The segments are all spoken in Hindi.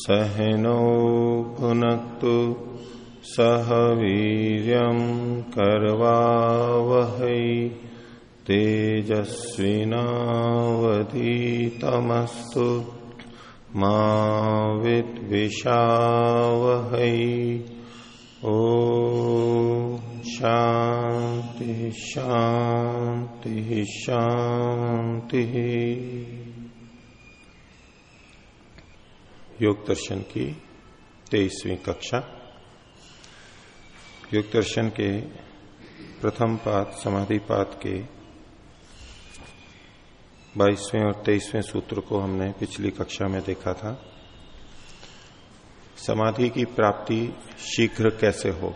सहनौ भुनक्तु सह वीर्यं कर्वावहै तेजस्विनावधीतमस्तु मा विद्विषावहै। ओ शांति शांति शांति योग दर्शन की तेईसवीं कक्षा। योग दर्शन के प्रथम पात समाधि पात के बाईसवें और तेईसवें सूत्र को हमने पिछली कक्षा में देखा था। समाधि की प्राप्ति शीघ्र कैसे हो?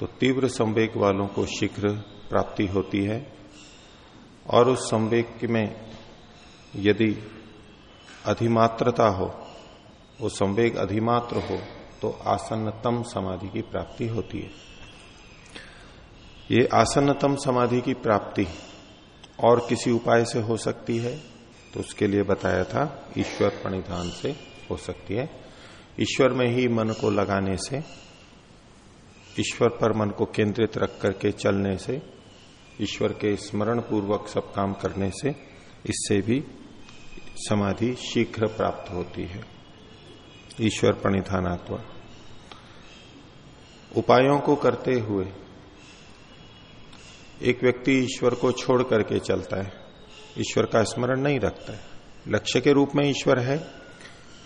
तो तीव्र संवेग वालों को शीघ्र प्राप्ति होती है और उस संवेग में यदि अधिमात्रता हो, वो संवेग अधिमात्र हो तो आसन्नतम समाधि की प्राप्ति होती है। ये आसन्नतम समाधि की प्राप्ति और किसी उपाय से हो सकती है तो उसके लिए बताया था, ईश्वर प्रणिधान से हो सकती है। ईश्वर में ही मन को लगाने से, ईश्वर पर मन को केंद्रित रख करके चलने से, ईश्वर के स्मरण पूर्वक सब काम करने से, इससे भी समाधि शीघ्र प्राप्त होती है। ईश्वर प्रणिधानात्व। उपायों को करते हुए एक व्यक्ति ईश्वर को छोड़ करके चलता है। ईश्वर का स्मरण नहीं रखता है। लक्ष्य के रूप में ईश्वर है,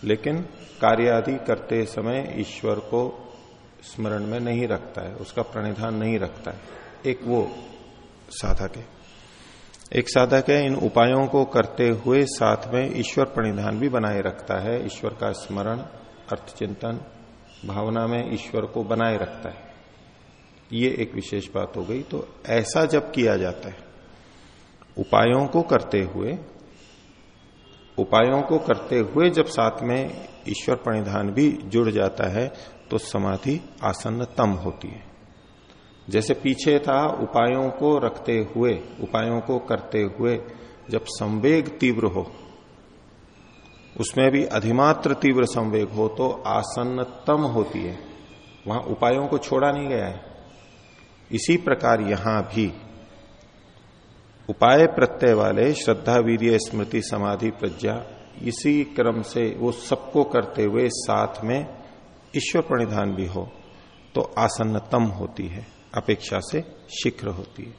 लेकिन कार्य आदि करते समय ईश्वर को स्मरण में नहीं रखता है, उसका प्रणिधान नहीं रखता है। एक वो साधक है। एक साधक है, इन उपायों को करते हुए साथ में ईश्वर प्रणिधान भी बनाए रखता है। ईश्वर का स्मरण अर्थ चिंतन भावना में ईश्वर को बनाए रखता है। ये एक विशेष बात हो गई। तो ऐसा जब किया जाता है, उपायों को करते हुए, उपायों को करते हुए जब साथ में ईश्वर प्रणिधान भी जुड़ जाता है तो समाधि आसन्नतम होती है। जैसे पीछे था, उपायों को रखते हुए, उपायों को करते हुए, जब संवेग तीव्र हो, उसमें भी अधिमात्र तीव्र संवेग हो तो आसन्नतम होती है। वहाँ उपायों को छोड़ा नहीं गया है। इसी प्रकार यहाँ भी उपाय प्रत्यय वाले श्रद्धा, वीर्य, स्मृति, समाधि, प्रज्ञा, इसी क्रम से वो सबको करते हुए साथ में ईश्वर प्रणिधान भी हो तो आसन्नतम होती है। अपेक्षा से शीघ्र होती है।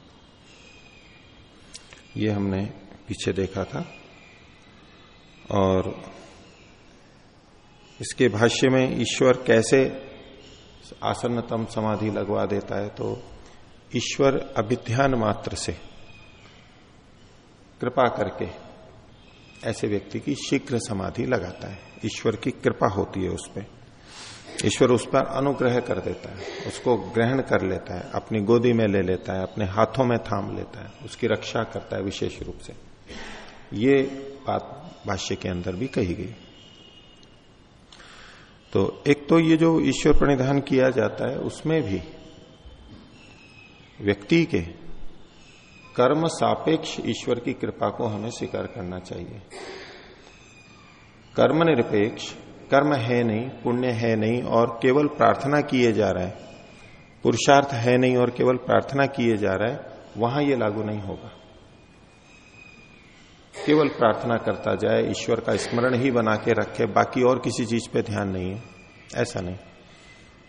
ये हमने पीछे देखा था। और इसके भाष्य में ईश्वर कैसे आसन्नतम समाधि लगवा देता है तो ईश्वर अभिध्यान मात्र से कृपा करके ऐसे व्यक्ति की शीघ्र समाधि लगाता है। ईश्वर की कृपा होती है उस पर ईश्वर उस पर अनुग्रह कर देता है, उसको ग्रहण कर लेता है, अपनी गोदी में ले लेता है, अपने हाथों में थाम लेता है, उसकी रक्षा करता है विशेष रूप से। ये बात भाष्य के अंदर भी कही गई। तो एक तो ये जो ईश्वर प्रणिधान किया जाता है, उसमें भी व्यक्ति के कर्म सापेक्ष ईश्वर की कृपा को हमें स्वीकार करना चाहिए। कर्म निरपेक्ष कर्म है नहीं, पुण्य है नहीं, और केवल प्रार्थना किए जा रहा है। पुरुषार्थ है नहीं और केवल प्रार्थना किए जा रहा है, वहाँ ये लागू नहीं होगा। केवल प्रार्थना करता जाए, ईश्वर का स्मरण ही बना के रखे, बाकी और किसी चीज़ पे ध्यान नहीं है, ऐसा नहीं।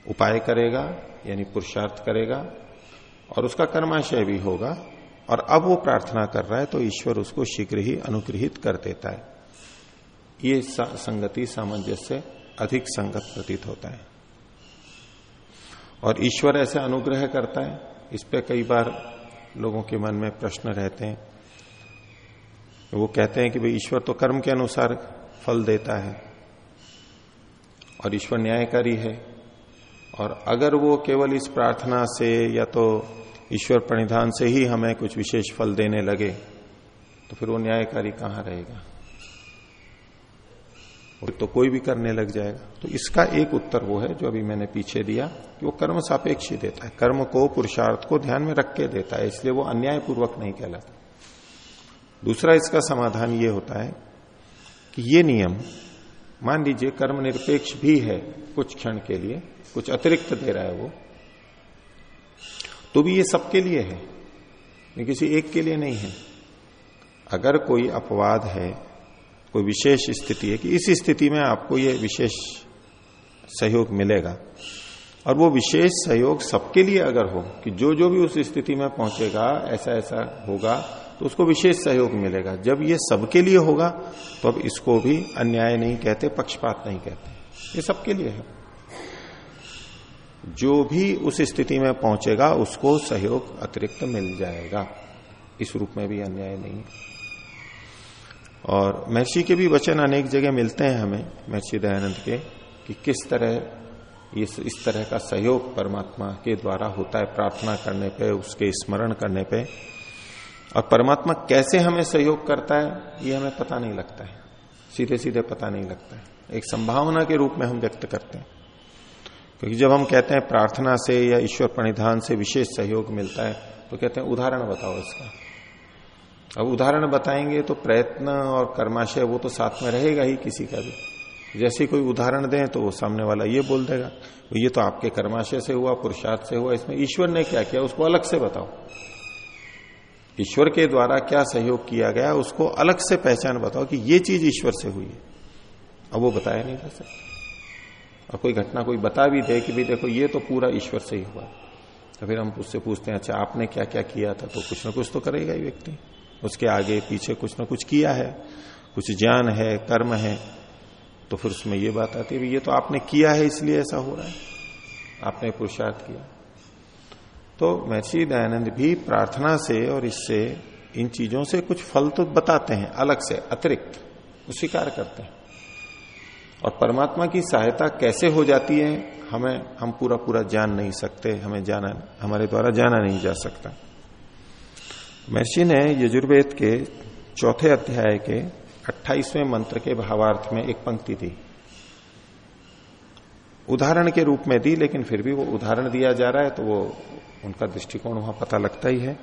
उपाय करेगा, यानी पुरुषार्थ करेगा, और उसका कर्माशय भी होगा, और अब वो प्रार्थना कर रहा है तो ईश्वर उसको शीघ्र ही अनुग्रहित कर देता है। ये संगति सामंजस्य अधिक संगत प्रतीत होता है। और ईश्वर ऐसे अनुग्रह करता है, इस पे कई बार लोगों के मन में प्रश्न रहते हैं। वो कहते हैं कि भाई, ईश्वर तो कर्म के अनुसार फल देता है और ईश्वर न्यायकारी है। और अगर वो केवल इस प्रार्थना से या तो ईश्वर प्रणिधान से ही हमें कुछ विशेष फल देने लगे तो फिर वो न्यायकारी कहाँ रहेगा? और तो कोई भी करने लग जाएगा। तो इसका एक उत्तर वो है जो अभी मैंने पीछे दिया कि वो कर्म सापेक्ष देता है। कर्म को, पुरुषार्थ को ध्यान में रख के देता है, इसलिए वो अन्याय पूर्वक नहीं कहलाता। दूसरा इसका समाधान ये होता है कि ये नियम, मान लीजिए कर्म निरपेक्ष भी है कुछ क्षण के लिए, कुछ अतिरिक्त दे रहा है वो तो भी ये सबके लिए है, ये किसी एक के लिए नहीं है। अगर कोई अपवाद है कोई विशेष स्थिति है कि इस स्थिति में आपको ये विशेष सहयोग मिलेगा। और वो विशेष सहयोग सबके लिए अगर हो कि जो जो भी उस स्थिति में पहुंचेगा ऐसा ऐसा होगा तो उसको विशेष सहयोग मिलेगा। जब ये सबके लिए होगा तो अब इसको भी अन्याय नहीं कहते, पक्षपात नहीं कहते। ये सबके लिए है। जो भी उस स्थिति में पहुंचेगा, उसको सहयोग अतिरिक्त मिल जाएगा। इस रूप में भी अन्याय नहीं है। और महर्षि के भी वचन अनेक जगह मिलते हैं हमें, महर्षि दयानंद के, कि किस तरह इस इस तरह का सहयोग परमात्मा के द्वारा होता है प्रार्थना करने पे, उसके स्मरण करने पे। और परमात्मा कैसे हमें सहयोग करता है, ये हमें पता नहीं लगता है। सीधे सीधे पता नहीं लगता है। एक संभावना के रूप में हम व्यक्त करते हैं। क्योंकि जब हम कहते हैं प्रार्थना से या ईश्वर प्रणिधान से विशेष सहयोग मिलता है तो कहते हैं, उदाहरण बताओ इसका। अब उदाहरण बताएँगे तो प्रयत्न और कर्माशय वो तो साथ में रहेगा ही किसी का भी। जैसे कोई उदाहरण दें तो वो सामने वाला ये बोल देगा तो ये तो आपके कर्माशय से हुआ, पुरुषार्थ से हुआ, इसमें ईश्वर ने क्या किया, उसको अलग से बताओ। ईश्वर के द्वारा क्या सहयोग किया गया, उसको अलग से पहचान बताओ कि ये चीज़ ईश्वर से हुई है। अब वो बताया नहीं जा सकता। और कोई घटना कोई बता भी दे कि भी देखो, ये तो पूरा ईश्वर से ही हुआ। तो फिर हम उससे पूछते हैं अच्छा आपने क्या क्या किया था? तो कुछ ना कुछ तो करेगा ही व्यक्ति। उसके आगे पीछे कुछ ना कुछ किया है, कुछ ज्ञान है, कर्म है तो फिर उसमें ये बात आती है ये तो आपने किया है इसलिए ऐसा हो रहा है। आपने पुरुषार्थ किया। तो महर्षि दयानंद भी प्रार्थना से और इससे इन चीज़ों से कुछ फल तो बताते हैं, अलग से, अतिरिक्त स्वीकार करते हैं। और परमात्मा की सहायता कैसे हो जाती है, हमें, हम पूरा पूरा जान नहीं सकते, हमें जाना, हमारे द्वारा जाना नहीं जा सकता। महर्षि ने यजुर्वेद के चौथे अध्याय के 28वें मंत्र के भावार्थ में एक पंक्ति दी। उदाहरण के रूप में दी, लेकिन फिर भी वो उदाहरण दिया जा रहा है तो वो उनका दृष्टिकोण वहाँ पता लगता ही है।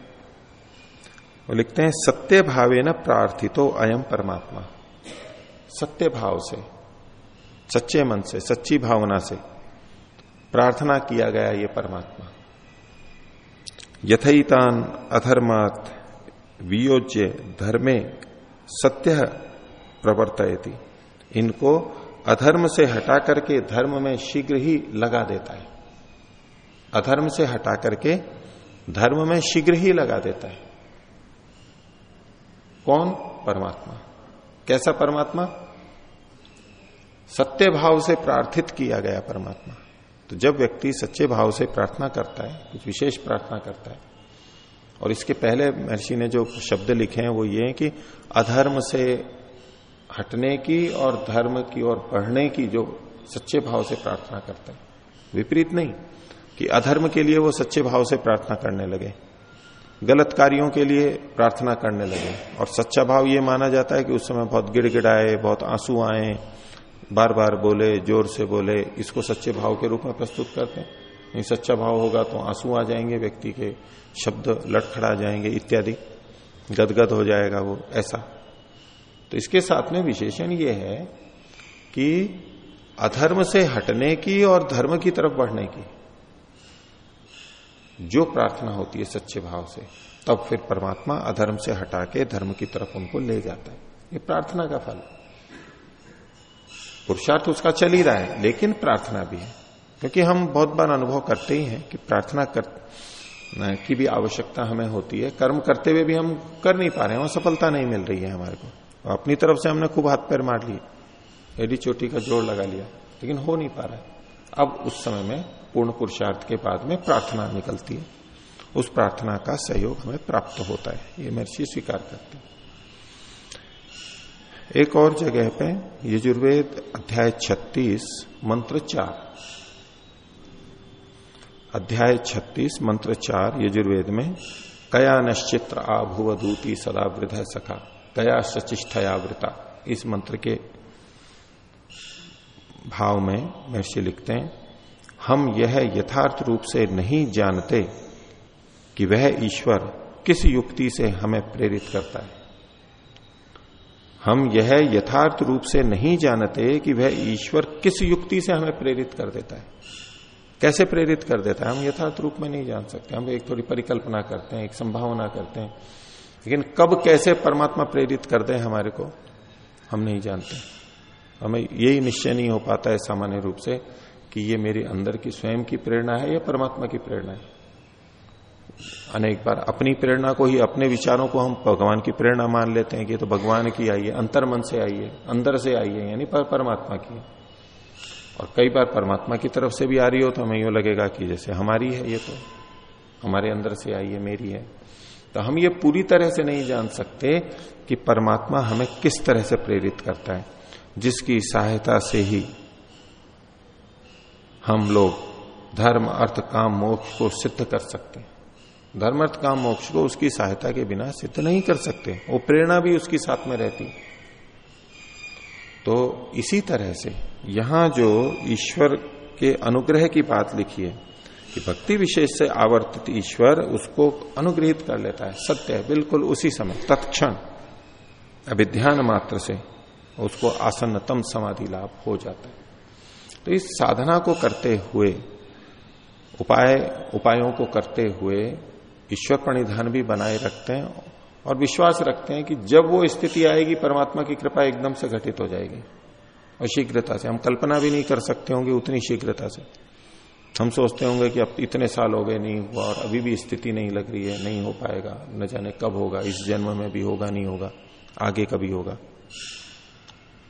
वो लिखते हैं, सत्य भावे न प्रार्थितो अयम परमात्मा। सत्य भाव से, सच्चे मन से, सच्ची भावना से प्रार्थना किया गया ये परमात्मा। यथईतान अधर्मात वियोज्य धर्मे सत्य प्रवर्तयती। इनको अधर्म से हटा करके धर्म में शीघ्र ही लगा देता है। अधर्म से हटा करके धर्म में शीघ्र ही लगा देता है। कौन? परमात्मा। कैसा परमात्मा? सत्य भाव से प्रार्थित किया गया परमात्मा। तो जब व्यक्ति सच्चे भाव से प्रार्थना करता है, कुछ विशेष प्रार्थना करता है और इसके पहले महर्षि ने जो शब्द लिखे हैं वो ये है कि अधर्म से हटने की और धर्म की ओर पढ़ने की जो सच्चे भाव से प्रार्थना करते हैं। विपरीत नहीं, कि अधर्म के लिए वो सच्चे भाव से प्रार्थना करने लगे, गलत कार्यों के लिए प्रार्थना करने लगे। और सच्चा भाव ये माना जाता है कि उस समय बहुत गिड़गिड़ाए, बहुत आँसू आए बार बार बोले, ज़ोर से बोले, इसको सच्चे भाव के रूप में प्रस्तुत करते हैं। नहीं, सच्चा भाव होगा तो आँसू आ जाएँगे व्यक्ति के शब्द लड़खड़ा जाएँगे, इत्यादि। गदगद हो जाएगा वो, ऐसा। तो इसके साथ में विशेषण ये है कि अधर्म से हटने की और धर्म की तरफ़ बढ़ने की, जो प्रार्थना होती है सच्चे भाव से, तब फिर परमात्मा अधर्म से हटा के धर्म की तरफ़ उनको ले जाता है। ये प्रार्थना का फल पुरुषार्थ उसका चल ही रहा है, लेकिन प्रार्थना भी है। क्योंकि हम बहुत बार अनुभव करते ही हैं कि प्रार्थना कर की भी आवश्यकता हमें होती है। कर्म करते हुए भी हम कर नहीं पा रहे हैं और सफलता नहीं मिल रही है हमारे को। अपनी तरफ़ से हमने खूब हाथ पैर मार लिए, एडी चोटी का ज़ोर लगा लिया, लेकिन हो नहीं पा रहा है। अब उस समय में पूर्ण पुरुषार्थ के बाद में प्रार्थना निकलती है। उस प्रार्थना का सहयोग हमें प्राप्त होता है। ये महर्षि स्वीकार करते हैं। एक और जगह पे यजुर्वेद अध्याय 36 मंत्र चार। अध्याय 36 मंत्र चार, यजुर्वेद में, कया नश्चित्र आभुवधूति सदा वृद्ध सखा, कया सचिष्ठया वृता। इस मंत्र के भाव में महर्षि लिखते हैं, हम यह यथार्थ रूप से नहीं जानते कि वह ईश्वर किस युक्ति से हमें प्रेरित करता है। हम यह यथार्थ रूप से नहीं जानते कि वह ईश्वर किस युक्ति से हमें प्रेरित कर देता है। कैसे प्रेरित कर देता है? हम यथार्थ रूप में नहीं जान सकते। हम एक थोड़ी परिकल्पना करते हैं, एक संभावना करते हैं। लेकिन कब कैसे परमात्मा प्रेरित कर दे हमारे को, हम नहीं जानते। हमें यही निश्चय नहीं हो पाता है सामान्य रूप से कि ये मेरे अंदर की स्वयं की प्रेरणा है या परमात्मा की प्रेरणा है। अनेक बार अपनी प्रेरणा को ही, अपने विचारों को हम भगवान की प्रेरणा मान लेते हैं कि तो भगवान की आई है, अंतर मन से आई है, अंदर से आई है, यानी परमात्मा की है। और कई बार परमात्मा की तरफ़ से भी आ रही हो तो हमें यूँ लगेगा कि जैसे हमारी है ये तो हमारे अंदर से आई है, मेरी है। तो हम ये पूरी तरह से नहीं जान सकते कि परमात्मा हमें किस तरह से प्रेरित करता है, जिसकी सहायता से ही हम लोग धर्म, अर्थ, काम, मोक्ष को सिद्ध कर सकते हैं। धर्म, अर्थ, काम, मोक्ष को उसकी सहायता के बिना सिद्ध नहीं कर सकते। वो प्रेरणा भी उसकी साथ में रहती तो इसी तरह से यहाँ जो ईश्वर के अनुग्रह की बात लिखी है कि भक्ति विशेष से आवर्तित ईश्वर उसको अनुग्रहित कर लेता है। सत्य है, बिल्कुल उसी समय, तत्क्षण। अभिध्यान मात्र से उसको आसन्नतम समाधि लाभ हो जाता है। तो इस साधना को करते हुए, उपाय, उपायों को करते हुए ईश्वर प्रणिधान भी बनाए रखते हैं और विश्वास रखते हैं कि जब वो स्थिति आएगी, परमात्मा की कृपा एकदम से घटित हो जाएगी। और शीघ्रता से। हम कल्पना भी नहीं कर सकते होंगे उतनी शीघ्रता से। हम सोचते होंगे कि अब इतने साल हो गए, नहीं हुआ, और अभी भी स्थिति नहीं लग रही है, नहीं हो पाएगा। न जाने कब होगा, इस जन्म में भी होगा, नहीं होगा, आगे कभी होगा।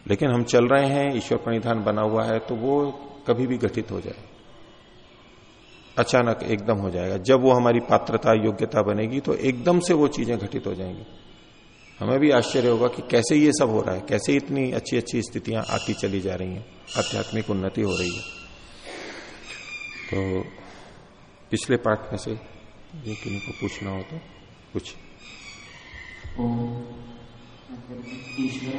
लेकिन हम चल रहे हैं, ईश्वर प्रणिधान बना हुआ है तो वो कभी भी घटित हो जाए। अचानक एकदम हो जाएगा। जब वो हमारी पात्रता, योग्यता बनेगी तो एकदम से वो चीज़ें घटित हो जाएँगी। हमें भी आश्चर्य होगा कि कैसे ये सब हो रहा है, कैसे इतनी अच्छी अच्छी स्थितियाँ आती चली जा रही हैं। आध्यात्मिक उन्नति हो रही है। तो पिछले पाठ में से ये किन्हीं को पूछना हो तो कुछ ईश्वर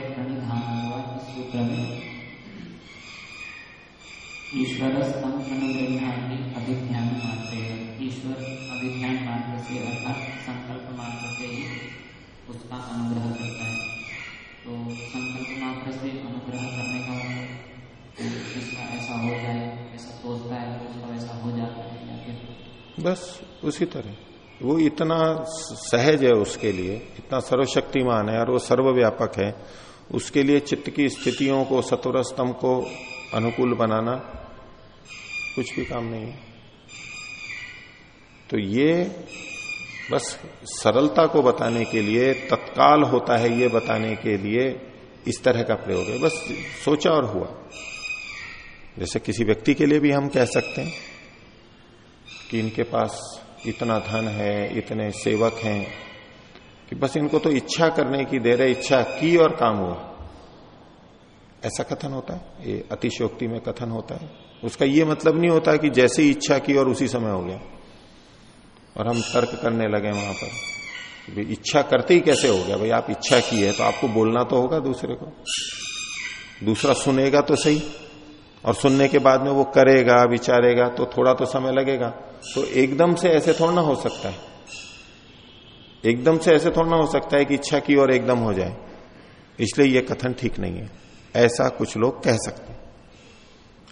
प्रणिधान हुआ इस सूत्र में ईश्वर अभिध्यान मानते हैं ईश्वर अभिध्यान मात्र से अर्थात संकल्प मात्र से ही उसका अनुग्रह करता है तो संकल्प मात्र से अनुग्रह करने का मतलब इसका ऐसा हो जाए ऐसा सोचता है तो उसका ऐसा हो जाता है या फिर बस उसी तरह। वो इतना सहज है उसके लिए, इतना सर्वशक्तिमान है और वो सर्वव्यापक है, उसके लिए चित्त की स्थितियों को सतुर स्तंभ को अनुकूल बनाना कुछ भी काम नहीं है। तो ये बस सरलता को बताने के लिए, तत्काल होता है ये बताने के लिए इस तरह का प्रयोग है। बस सोचा और हुआ। जैसे किसी व्यक्ति के लिए भी हम कह सकते हैं कि इनके पास इतना धन है, इतने सेवक हैं कि बस इनको तो इच्छा करने की दे रहे इच्छा की और काम हुआ। ऐसा कथन होता है? ये अतिशोक्ति में कथन होता है। उसका ये मतलब नहीं होता कि जैसे ही इच्छा की और उसी समय हो गया। और हम तर्क करने लगे वहाँ पर इच्छा करते ही कैसे हो गया? भाई, आप इच्छा की है तो आपको बोलना तो होगा दूसरे को। दूसरा सुनेगा तो सही। और सुनने के बाद में वो करेगा, विचारेगा तो थोड़ा तो समय लगेगा। तो एकदम से ऐसे थोड़ा ना हो सकता है। एकदम से ऐसे थोड़ा ना हो सकता है कि इच्छा की और एकदम हो जाए। इसलिए यह कथन ठीक नहीं है। ऐसा कुछ लोग कह सकते हैं।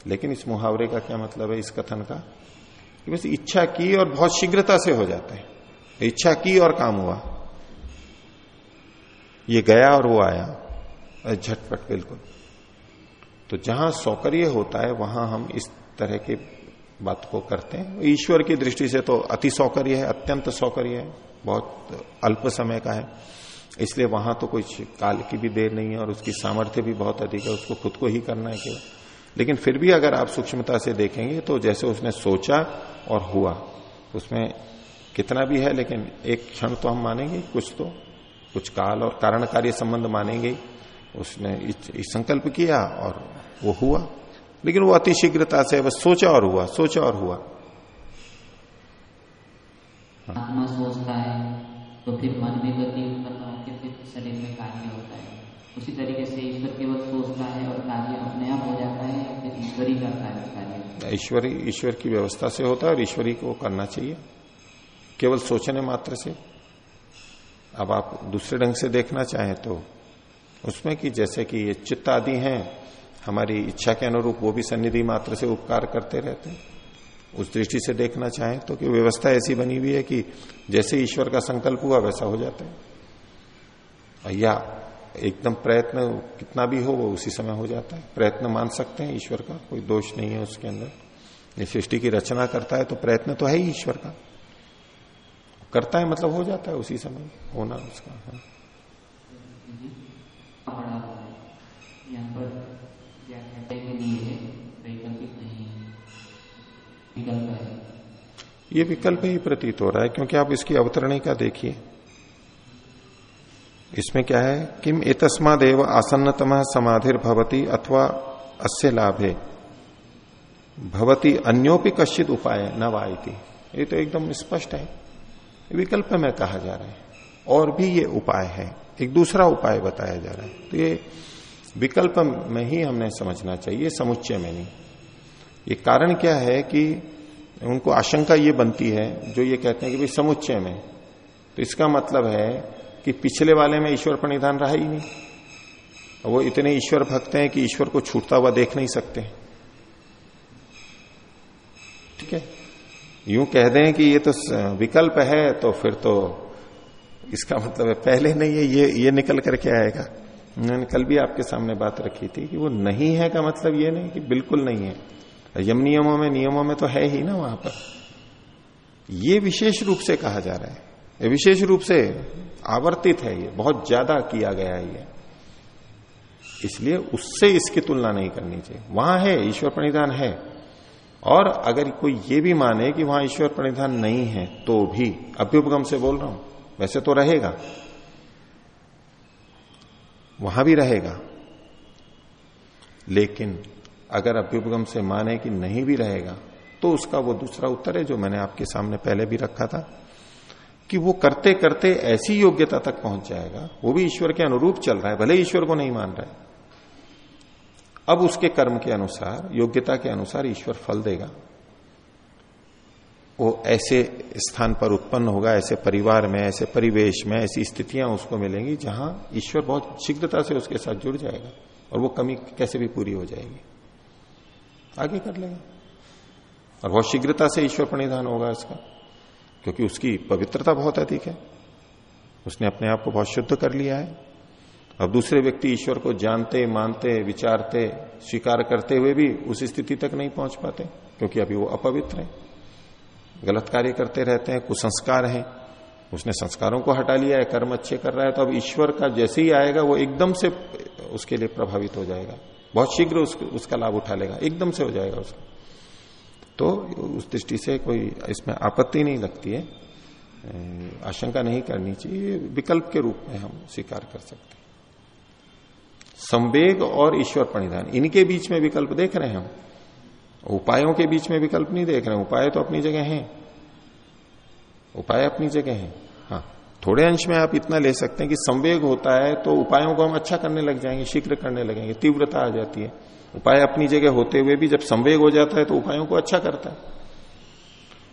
लेकिन इस मुहावरे का क्या मतलब है, इस कथन का? कि बस इच्छा की और बहुत शीघ्रता से हो जाते हैं। इच्छा की और काम हुआ। ये गया और वो आया। झटपट, बिल्कुल। तो जहाँ सौकर्य होता है, वहाँ हम इस तरह की बात को करते हैं। ईश्वर की दृष्टि से तो अति सौकर्य है, अत्यंत सौकर्य है। बहुत अल्प समय का है। इसलिए वहाँ तो कोई काल की भी देर नहीं है और उसकी सामर्थ्य भी बहुत अधिक है। उसको खुद को ही करना है केवल। लेकिन फिर भी अगर आप सूक्ष्मता से देखेंगे तो जैसे उसने सोचा और हुआ, उसमें कितना भी है, लेकिन एक क्षण तो हम मानेंगे, कुछ तो कुछ काल और कारण कार्य संबंध मानेंगे। उसने इस संकल्प किया और वो हुआ, लेकिन वो अति शीघ्रता से बस सोचा और हुआ, सोचा और हुआ। आत्मा सोचता है तो फिर मन में गति उत्पन्न होकर फिर शरीर में कार्य होता है। उसी तरीके से ईश्वर केवल सोचता है और कार्य ईश्वरी, ईश्वर की व्यवस्था से होता है और ईश्वरी को करना चाहिए। केवल सोचने मात्र से। अब आप दूसरे ढंग से देखना चाहें तो उसमें कि जैसे कि ये चित्त आदि हैं, हमारी इच्छा के अनुरूप वो भी सन्निधि मात्र से उपकार करते रहते हैं। उस दृष्टि से देखना चाहें तो कि व्यवस्था ऐसी बनी हुई है कि जैसे ईश्वर का संकल्प हुआ, वैसा हो जाता है। या एकदम प्रयत्न कितना भी हो वो उसी समय हो जाता है। प्रयत्न मान सकते हैं ईश्वर का कोई दोष नहीं है उसके अंदर। ये सृष्टि की रचना करता है तो प्रयत्न तो है ही ईश्वर का। करता है मतलब हो जाता है उसी समय होना उसका हाँ। यहाँ पर क्या कहते है। ये विकल्प ही प्रतीत हो रहा है क्योंकि आप इसकी अवतरणी का देखिए। इसमें क्या है? किम एतस्मादेव आसन्नतम समाधिर भवती अथवा अस्य लाभे। भवती अन्योपि कश्चित उपाय न वायती ये तो एकदम स्पष्ट है। विकल्प में कहा जा रहा है। और भी ये उपाय है। एक दूसरा उपाय बताया जा रहा है। तो ये विकल्प में ही हमने समझना चाहिए समुच्चय में नहीं। ये कारण क्या है कि उनको आशंका ये बनती है, जो ये कहते हैं कि भाई समुच्चय में। तो इसका मतलब है कि पिछले वाले में ईश्वर प्रणिधान रहा ही नहीं। वो इतने ईश्वर भक्त हैं कि ईश्वर को छूटता हुआ देख नहीं सकते। ठीक है? यूँ कह दें कि ये तो विकल्प है तो फिर तो इसका मतलब है, पहले नहीं है, ये ये निकल करके आएगा। मैंने कल भी आपके सामने बात रखी थी कि वो नहीं है का मतलब ये नहीं कि बिल्कुल नहीं है। यम नियमों में नियमों में तो है ही ना वहाँ पर। ये विशेष रूप से कहा जा रहा है। विशेष रूप से आवर्तित है ये, बहुत ज़्यादा किया गया है ये। इसलिए उससे इसकी तुलना नहीं करनी चाहिए। वहाँ है, ईश्वर प्रणिधान है। और अगर कोई ये भी माने कि वहाँ ईश्वर प्रणिधान नहीं है तो भी, अभ्युपगम से बोल रहा हूँ, वैसे तो रहेगा। वहाँ भी रहेगा। लेकिन अगर अभ्युपगम से माने कि नहीं भी रहेगा तो उसका वो दूसरा उत्तर है जो मैंने आपके सामने पहले भी रखा था। कि वो करते करते ऐसी योग्यता तक पहुँच जाएगा, वो भी ईश्वर के अनुरूप चल रहा है, भले ईश्वर को नहीं मान रहा है। अब उसके कर्म के अनुसार, योग्यता के अनुसार ईश्वर फल देगा। वो ऐसे स्थान पर उत्पन्न होगा, ऐसे परिवार में, ऐसे परिवेश में, ऐसी स्थितियाँ उसको मिलेंगी जहाँ ईश्वर बहुत शीघ्रता से उसके साथ जुड़ जाएगा और वो कमी कैसे भी पूरी हो जाएगी। आगे कर लेगा। और बहुत शीघ्रता से ईश्वर प्रणिधान होगा इसका। क्योंकि उसकी पवित्रता बहुत अधिक है। उसने अपने आप को बहुत शुद्ध कर लिया है। अब दूसरे व्यक्ति ईश्वर को जानते मानते विचारते स्वीकार करते हुए भी उस स्थिति तक नहीं पहुँच पाते क्योंकि अभी वो अपवित्र है। गलत कार्य करते रहते हैं कुसंस्कार हैं। उसने संस्कारों को हटा लिया है कर्म अच्छे कर रहा है तो अब ईश्वर का जैसे ही आएगा वो एकदम से उसके लिए प्रभावित हो जाएगा। बहुत शीघ्र उस, उसका लाभ उठा लेगा एकदम से हो जाएगा उसका। तो उस दृष्टि से कोई इसमें आपत्ति नहीं लगती है। आशंका नहीं करनी चाहिए। विकल्प के रूप में हम स्वीकार कर सकते हैं। संवेग और ईश्वर परिधान इनके बीच में विकल्प देख रहे हैं हम। उपायों के बीच में विकल्प नहीं देख रहे हैं। उपाय तो अपनी जगह हैं। उपाय अपनी जगह हैं। हाँ थोड़े अंश में आप इतना ले सकते हैं कि संवेग होता है तो उपायों को हम अच्छा करने लग जाएँगे, शीघ्र करने लगेंगे, तीव्रता आ जाती है। उपाय अपनी जगह होते हुए भी जब संवेग हो जाता है तो उपायों को अच्छा करता है।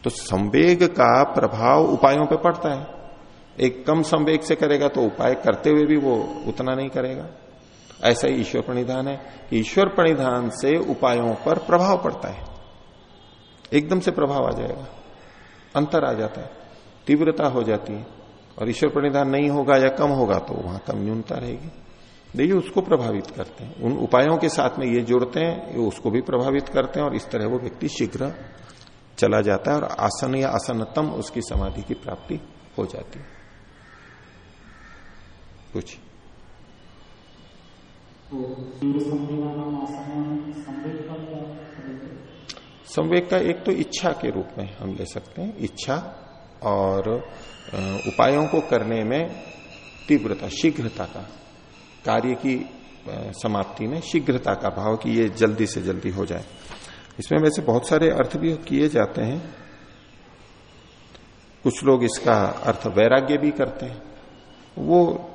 तो संवेग का प्रभाव उपायों पर पड़ता है। एक कम संवेग से करेगा तो उपाय करते हुए भी वो उतना नहीं करेगा। ऐसा ही ईश्वर प्रणिधान है कि ईश्वर प्रणिधान से उपायों पर प्रभाव पड़ता है। एकदम से प्रभाव आ जाएगा। अंतर आ जाता है। तीव्रता हो जाती है। और ईश्वर प्रणिधान नहीं होगा या कम होगा तो वहाँ कम न्यूनता रहेगी। देखिए उसको प्रभावित करते हैं। उन उपायों के साथ में ये जुड़ते हैं ये उसको भी प्रभावित करते हैं और इस तरह वो व्यक्ति शीघ्र चला जाता है और आसन या आसनतम उसकी समाधि की प्राप्ति हो जाती है। कुछ संवेग का एक तो इच्छा के रूप में हम ले सकते हैं। इच्छा और उपायों को करने में तीव्रता शीघ्रता का कार्य की समाप्ति में शीघ्रता का भाव कि ये जल्दी से जल्दी हो जाए। इसमें वैसे बहुत सारे अर्थ भी किए जाते हैं। कुछ लोग इसका अर्थ वैराग्य भी करते हैं। वो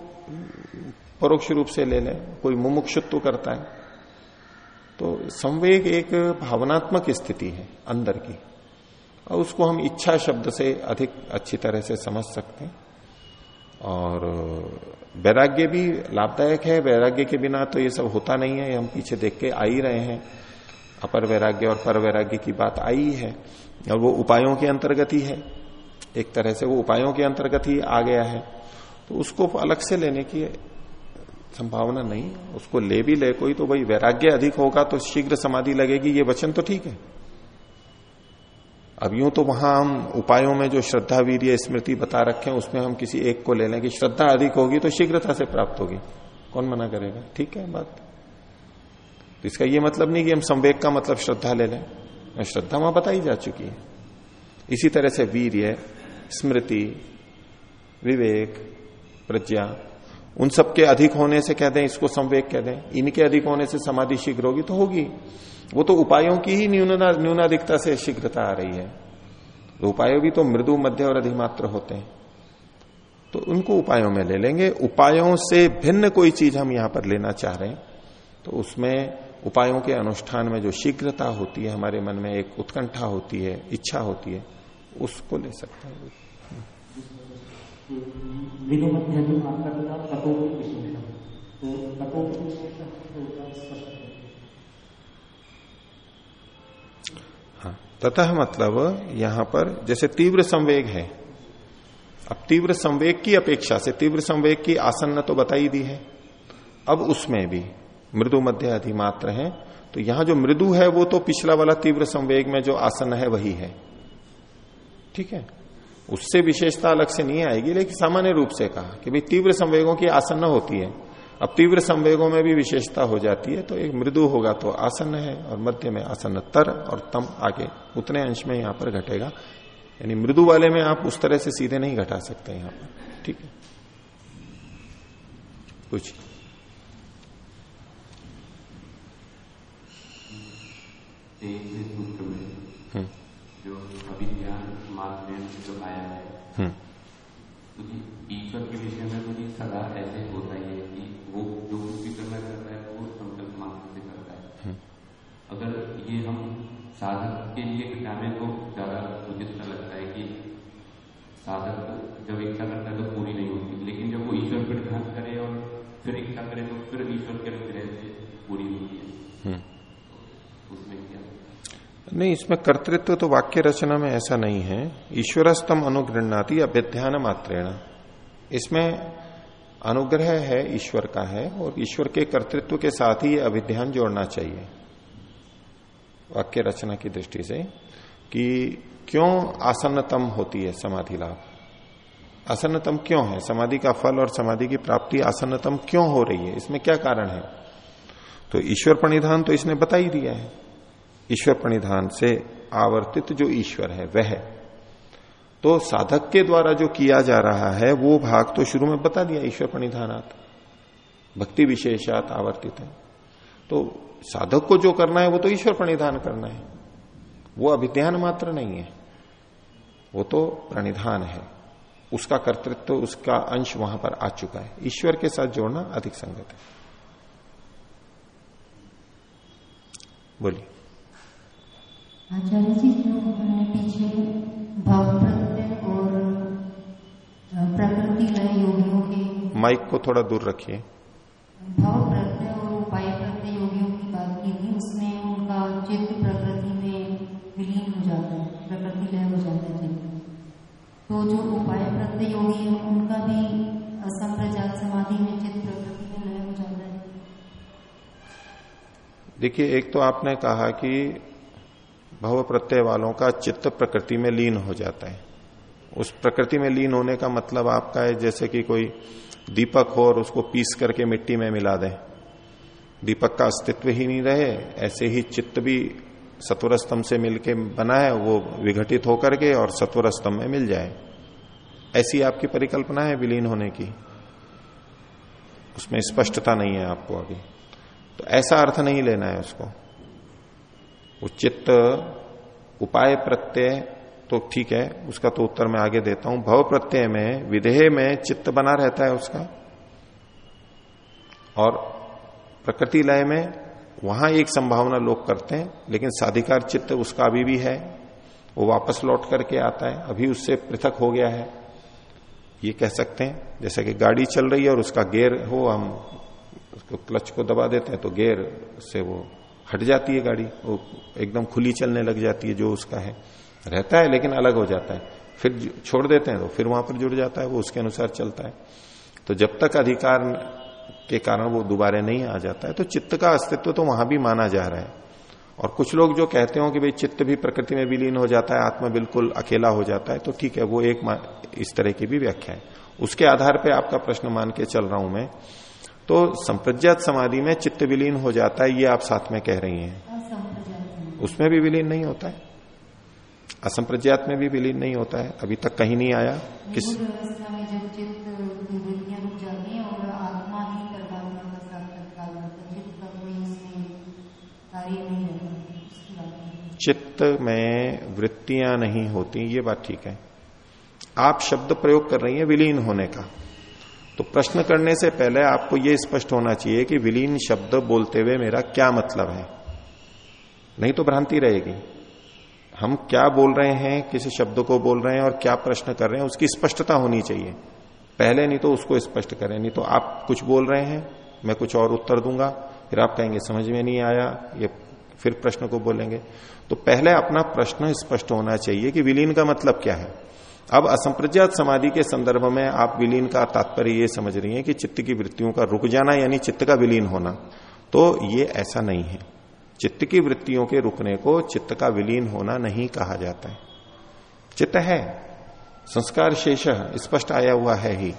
परोक्ष रूप से ले लें, कोई मुमुक्षुत्व करता है। तो संवेग एक भावनात्मक स्थिति है अंदर की। और उसको हम इच्छा शब्द से अधिक अच्छी तरह से समझ सकते हैं। और वैराग्य भी लाभदायक है, वैराग्य के बिना तो ये सब होता नहीं है हम पीछे देख के आ ही रहे हैं। अपर वैराग्य और पर वैराग्य की बात आई है, और वो उपायों के अंतर्गत ही है। एक तरह से वो उपायों के अंतर्गत ही आ गया है। तो उसको अलग से लेने की संभावना नहीं, उसको ले भी ले कोई तो भाई वैराग्य अधिक होगा तो शीघ्र समाधि लगेगी, ये वचन तो ठीक है। अब यूँ तो वहाँ हम उपायों में जो श्रद्धा वीर स्मृति बता रखे हैं, उसमें हम किसी एक को ले लें कि श्रद्धा अधिक होगी तो शीघ्रता से प्राप्त होगी। कौन मना करेगा? ठीक है, बात। तो इसका ये मतलब नहीं कि हम संवेग का मतलब श्रद्धा ले लें। श्रद्धा वहाँ बताई जा चुकी है। इसी तरह से वीर्य, स्मृति, विवेक, प्रज्ञा, उन सब के अधिक होने से कह दें, इसको संवेग कह दें। इनके अधिक होने से समाधि शीघ्र होगी तो होगी। वो तो उपायों की ही न्यूना न्यूनाधिकता से शीघ्रता आ रही है। तो उपाय भी तो मृदु, मध्य और अधिमात्र होते हैं। तो उनको उपायों में ले लेंगे। उपायों से भिन्न कोई चीज़ हम यहाँ पर लेना चाह रहे हैं। तो उसमें उपायों के अनुष्ठान में जो शीघ्रता होती है, हमारे मन में एक उत्कंठा होती है, इच्छा होती है, उसको ले सकते हैं। हाँ ततः मतलब यहाँ पर जैसे तीव्र संवेग है। अब तीव्र संवेग की अपेक्षा से तीव्र संवेग की आसन्न तो बताई दी है। अब उसमें भी मृदु मध्य अधिमात्र है। तो यहाँ जो मृदु है वो तो पिछला वाला तीव्र संवेग में जो आसन है वही है। ठीक है? उससे विशेषता अलग से नहीं आएगी, लेकिन सामान्य रूप से कहा कि भाई तीव्र संवेगों की आसन्न होती है। तीव्र संवेगों में भी विशेषता हो जाती है तो एक मृदु होगा तो आसन्न है और मध्य में आसन्न तर और तम आगे उतने अंश में यहाँ पर घटेगा यानी मृदु वाले में आप उस तरह से सीधे नहीं घटा सकते यहाँ पर ठीक है कुछ हम्म। जो अभिज्ञान जो आया है हम्म। तो ईश्वर के विषय में मुझे सदा ऐसे होता ये हम साधक के लिए घटाने तो ज़्यादा मुझे ऐसा लगता है कि साधक जब इच्छा करता है तो पूरी नहीं होती। लेकिन जब वो ईश्वर पर ध्यान करे और फिर इच्छा करे तो फिर ईश्वर के अनुग्रह से पूरी होती है। उसमें क्या? नहीं इसमें कर्तृत्व तो वाक्य रचना में ऐसा नहीं है। ईश्वरस्तम अनुगृहणाती अभ्यध्यान मात्रेण। इसमें अनुग्रह है ईश्वर का है और ईश्वर के कर्तृत्व के साथ ही अभिध्यान जोड़ना चाहिए। वाक्य रचना की दृष्टि से कि क्यों आसन्नतम होती है समाधि लाभ? आसन्नतम क्यों है? समाधि का फल और समाधि की प्राप्ति आसन्नतम क्यों हो रही है? इसमें क्या कारण है? तो ईश्वर प्रणिधान तो इसने बता ही दिया है। ईश्वर प्रणिधान से आवर्तित जो ईश्वर है, वह। तो साधक के द्वारा जो किया जा रहा है, वो भाग तो शुरू में बता दिया ईश्वर प्रणिधानात। भक्ति विशेषात आवर्तित है। तो साधक को जो करना है वो तो ईश्वर प्रणिधान करना है। वो अभिध्यान मात्र नहीं है। वो तो प्रणिधान है। उसका कर्तृत्व तो उसका अंश वहाँ पर आ चुका है। ईश्वर के साथ जोड़ना अधिक संगत है। बोलिए। आचार्य जी पीछे भाव और प्रकृति लय योगियों के माइक को थोड़ा दूर रखिए। भाव समाधि में प्रकृति में लय हो जाता है देखिए, एक तो आपने कहा कि भव प्रत्यय वालों का चित्त प्रकृति में लीन हो जाता है। उस प्रकृति में लीन होने का मतलब आपका है जैसे कि कोई दीपक हो और उसको पीस करके मिट्टी में मिला दें। दीपक का अस्तित्व ही नहीं रहे, ऐसे ही चित्त भी सत्वर स्तंभ से मिलके बना है, वो विघटित होकर के और सत्वर स्तंभ में मिल जाए। ऐसी आपकी परिकल्पना है विलीन होने की? उसमें स्पष्टता नहीं है आपको अभी तो ऐसा अर्थ नहीं लेना है उसको। चित्त, उपाय प्रत्यय तो ठीक है, उसका तो उत्तर मैं आगे देता हूँ। भव प्रत्यय में, विधेय में चित्त बना रहता है उसका। और प्रकृति लय में वहाँ एक संभावना लोग करते हैं, लेकिन साधिकार चित्त उसका अभी भी है। वो वापस लौट करके आता है, अभी उससे पृथक हो गया है। ये कह सकते हैं, जैसे कि गाड़ी चल रही है और उसका गेयर हो, हम उसको क्लच को दबा देते हैं तो गेयर से वो हट जाती है गाड़ी, वो एकदम खुली चलने लग जाती है जो उसका है। रहता है लेकिन अलग हो जाता है। फिर छोड़ देते हैं तो फिर वहाँ पर जुड़ जाता है, वो उसके अनुसार चलता है। तो जब तक अधिकार के कारण वो दोबारा नहीं आ जाता है तो चित्त का अस्तित्व तो वहाँ भी माना जा रहा है। और कुछ लोग जो कहते हो कि भाई चित्त भी प्रकृति में विलीन हो जाता है आत्मा बिल्कुल अकेला हो जाता है तो ठीक है वो एक इस तरह की भी व्याख्या है। उसके आधार पर आपका प्रश्न मान के चल रहा हूँ मैं। तो संप्रज्ञात समाधि में चित्त विलीन हो जाता है ये आप साथ में कह रही हैं। उसमें भी विलीन नहीं होता है। असंप्रज्ञात में भी विलीन नहीं होता है। अभी तक कहीं नहीं आया। किस चित्त में वृत्तियाँ नहीं होती, ये बात ठीक है। आप शब्द प्रयोग कर रही हैं विलीन होने का। तो प्रश्न करने से पहले आपको यह स्पष्ट होना चाहिए कि विलीन शब्द बोलते हुए मेरा क्या मतलब है। नहीं तो भ्रांति रहेगी। हम क्या बोल रहे हैं, किसी शब्द को बोल रहे हैं और क्या प्रश्न कर रहे हैं, उसकी स्पष्टता होनी चाहिए। पहले नहीं तो उसको स्पष्ट करें, नहीं तो आप कुछ बोल रहे हैं, मैं कुछ और उत्तर दूँगा, फिर आप कहेंगे, समझ में नहीं आया, ये फिर प्रश्न को बोलेंगे। तो पहले अपना प्रश्न स्पष्ट होना चाहिए कि विलीन का मतलब क्या है। अब असंप्रज्ञात समाधि के संदर्भ में आप विलीन का तात्पर्य ये समझ रही हैं कि चित्त की वृत्तियों का रुक जाना यानी चित्त का विलीन होना। तो ये ऐसा नहीं है। चित्त की वृत्तियों के रुकने को चित्त का विलीन होना नहीं कहा जाता है। चित्त है। संस्कार शेष स्पष्ट आया हुआ है ही।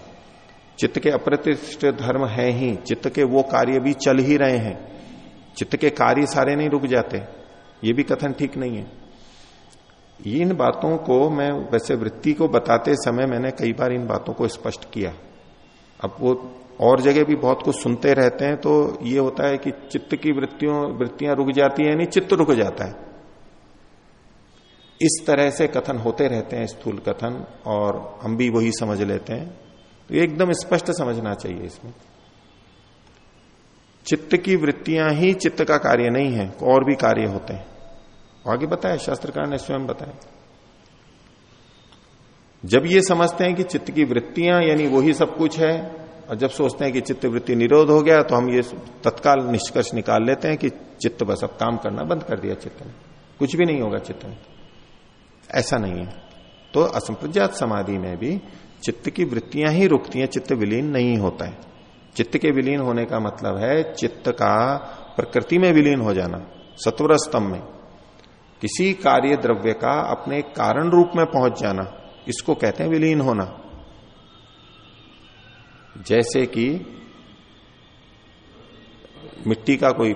चित्त के अप्रतिष्ठ धर्म है ही। चित्त के वो कार्य भी चल ही रहे हैं। चित्त के कार्य सारे नहीं रुक जाते। ये भी कथन ठीक नहीं है। इन बातों को मैं वैसे वृत्ति को बताते समय मैंने कई बार इन बातों को स्पष्ट किया। अब वो और जगह भी बहुत कुछ सुनते रहते हैं तो ये होता है कि चित्त की वृत्तियों, वृत्तियाँ रुक जाती है, यानी चित्त रुक जाता है। इस तरह से कथन होते रहते हैं, स्थूल कथन, और हम भी वही समझ लेते हैं। तो एकदम स्पष्ट समझना चाहिए इसमें। चित्त की वृत्तियाँ ही चित्त का कार्य नहीं है, और भी कार्य होते हैं। आगे बताया शास्त्रकार ने स्वयं बताया। जब ये समझते हैं कि चित्त की वृत्तियाँ, यानी वही सब कुछ है, और जब सोचते हैं कि चित्त वृत्ति निरोध हो गया तो हम ये तत्काल निष्कर्ष निकाल लेते हैं कि चित्त बस अब काम करना बंद कर दिया चित्त ने। कुछ भी नहीं होगा चित्त में। ऐसा नहीं है। तो असंप्रज्ञात समाधि में भी चित्त की वृत्तियाँ ही रुकती हैं, चित्त विलीन नहीं होता है। चित्त के विलीन होने का मतलब है चित्त का प्रकृति में विलीन हो जाना सत्वर स्तंभ में। किसी कार्य द्रव्य का अपने कारण रूप में पहुँच जाना, इसको कहते हैं विलीन होना। जैसे कि मिट्टी का कोई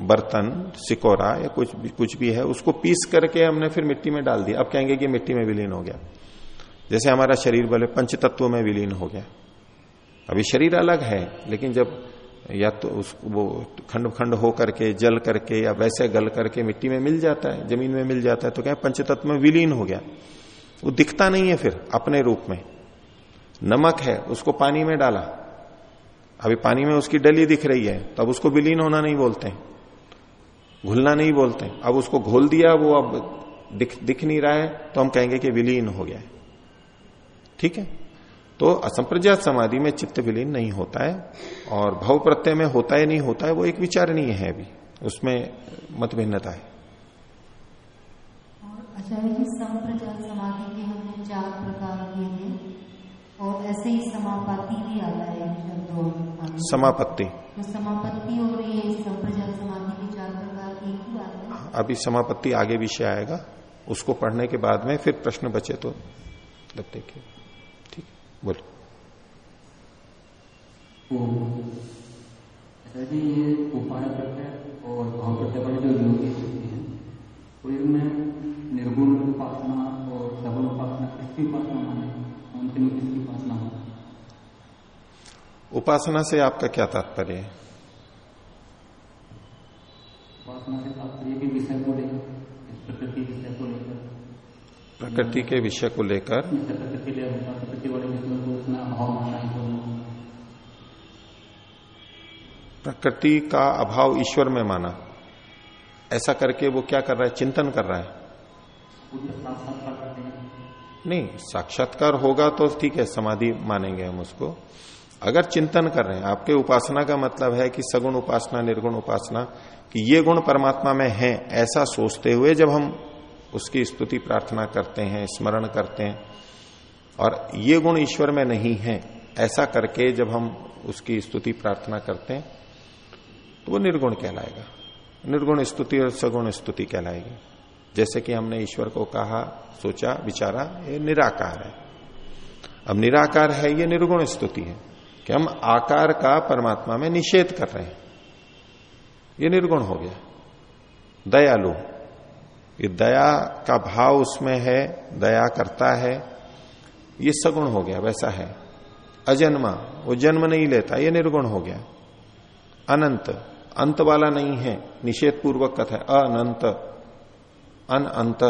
बर्तन, सिकोरा या कुछ भी कुछ भी है, उसको पीस करके हमने फिर मिट्टी में डाल दिया। अब कहेंगे कि मिट्टी में विलीन हो गया। जैसे हमारा शरीर बोले पंच तत्वों में विलीन हो गया। अभी शरीर अलग है, लेकिन जब या तो उस, वो खंड खंड हो करके, जल करके, या वैसे गल करके मिट्टी में मिल जाता है, ज़मीन में मिल जाता है तो क्या पंचतत्व में विलीन हो गया? वो दिखता नहीं है फिर अपने रूप में। नमक है, उसको पानी में डाला। अभी पानी में उसकी डली दिख रही है तब उसको विलीन होना नहीं बोलते घुलना नहीं बोलते अब उसको घोल दिया, वो अब दिख दिख नहीं रहा है तो हम कहेंगे कि विलीन हो गया ठीक है? तो असंप्रज्ञात समाधि में चित्त विलीन नहीं होता है और भव प्रत्यय में होता है नहीं होता है वो एक विचारणीय है अभी। उसमें मत भिन्नता है आचार्य समाधि के हमने चार प्रकार किए थे और ऐसे ही समापत्ति भी आता है समापत्ति। तो समापत्ति और ये संप्रजात समाधि के चार प्रकार एक ही बात है। अभी समापत्ति आगे विषय आएगा उसको पढ़ने के बाद में फिर प्रश्न बचे तो तब देखिए ठीक बोलो। जी ये उपाय प्रत्यय और भाव प्रत्यय वाले जो योगी होते हैं। तो इनमें निर्गुण उपासना और सबल उपासना किसकी उपासना माने? उनके में किसकी उपासना उपासना से आपका क्या तात्पर्य है? उपासना से तात्पर्य के विषय को लेकर प्रकृति विषय को लेकर। प्रकृति के विषय को लेकर। प्रकृति वाले प्रकृति का अभाव ईश्वर में माना। ऐसा करके वो क्या कर रहा है? चिंतन कर रहा है। नहीं साक्षात्कार होगा तो ठीक है समाधि मानेंगे हम उसको। अगर चिंतन कर रहे हैं आपके उपासना का मतलब है कि सगुण उपासना निर्गुण उपासना कि ये गुण परमात्मा में है ऐसा सोचते हुए जब हम उसकी स्तुति प्रार्थना करते हैं स्मरण करते हैं और ये गुण ईश्वर में नहीं है। ऐसा करके जब हम उसकी स्तुति प्रार्थना करते हैं तो वो निर्गुण कहलाएगा। निर्गुण स्तुति और सगुण स्तुति कहलाएगी। जैसे कि हमने ईश्वर को कहा, सोचा, विचारा, ये निराकार है। अब निराकार है, ये निर्गुण स्तुति है कि हम आकार का परमात्मा में निषेध कर रहे हैं। ये निर्गुण हो गया। दयालु। ये दया का भाव उसमें है, दया करता है ये सगुण हो गया, वैसा है। अजन्मा, वो जन्म नहीं लेता, ये निर्गुण हो गया। अनंत, अंत वाला नहीं है निषेध पूर्वक कथा है, अनंत अन अंत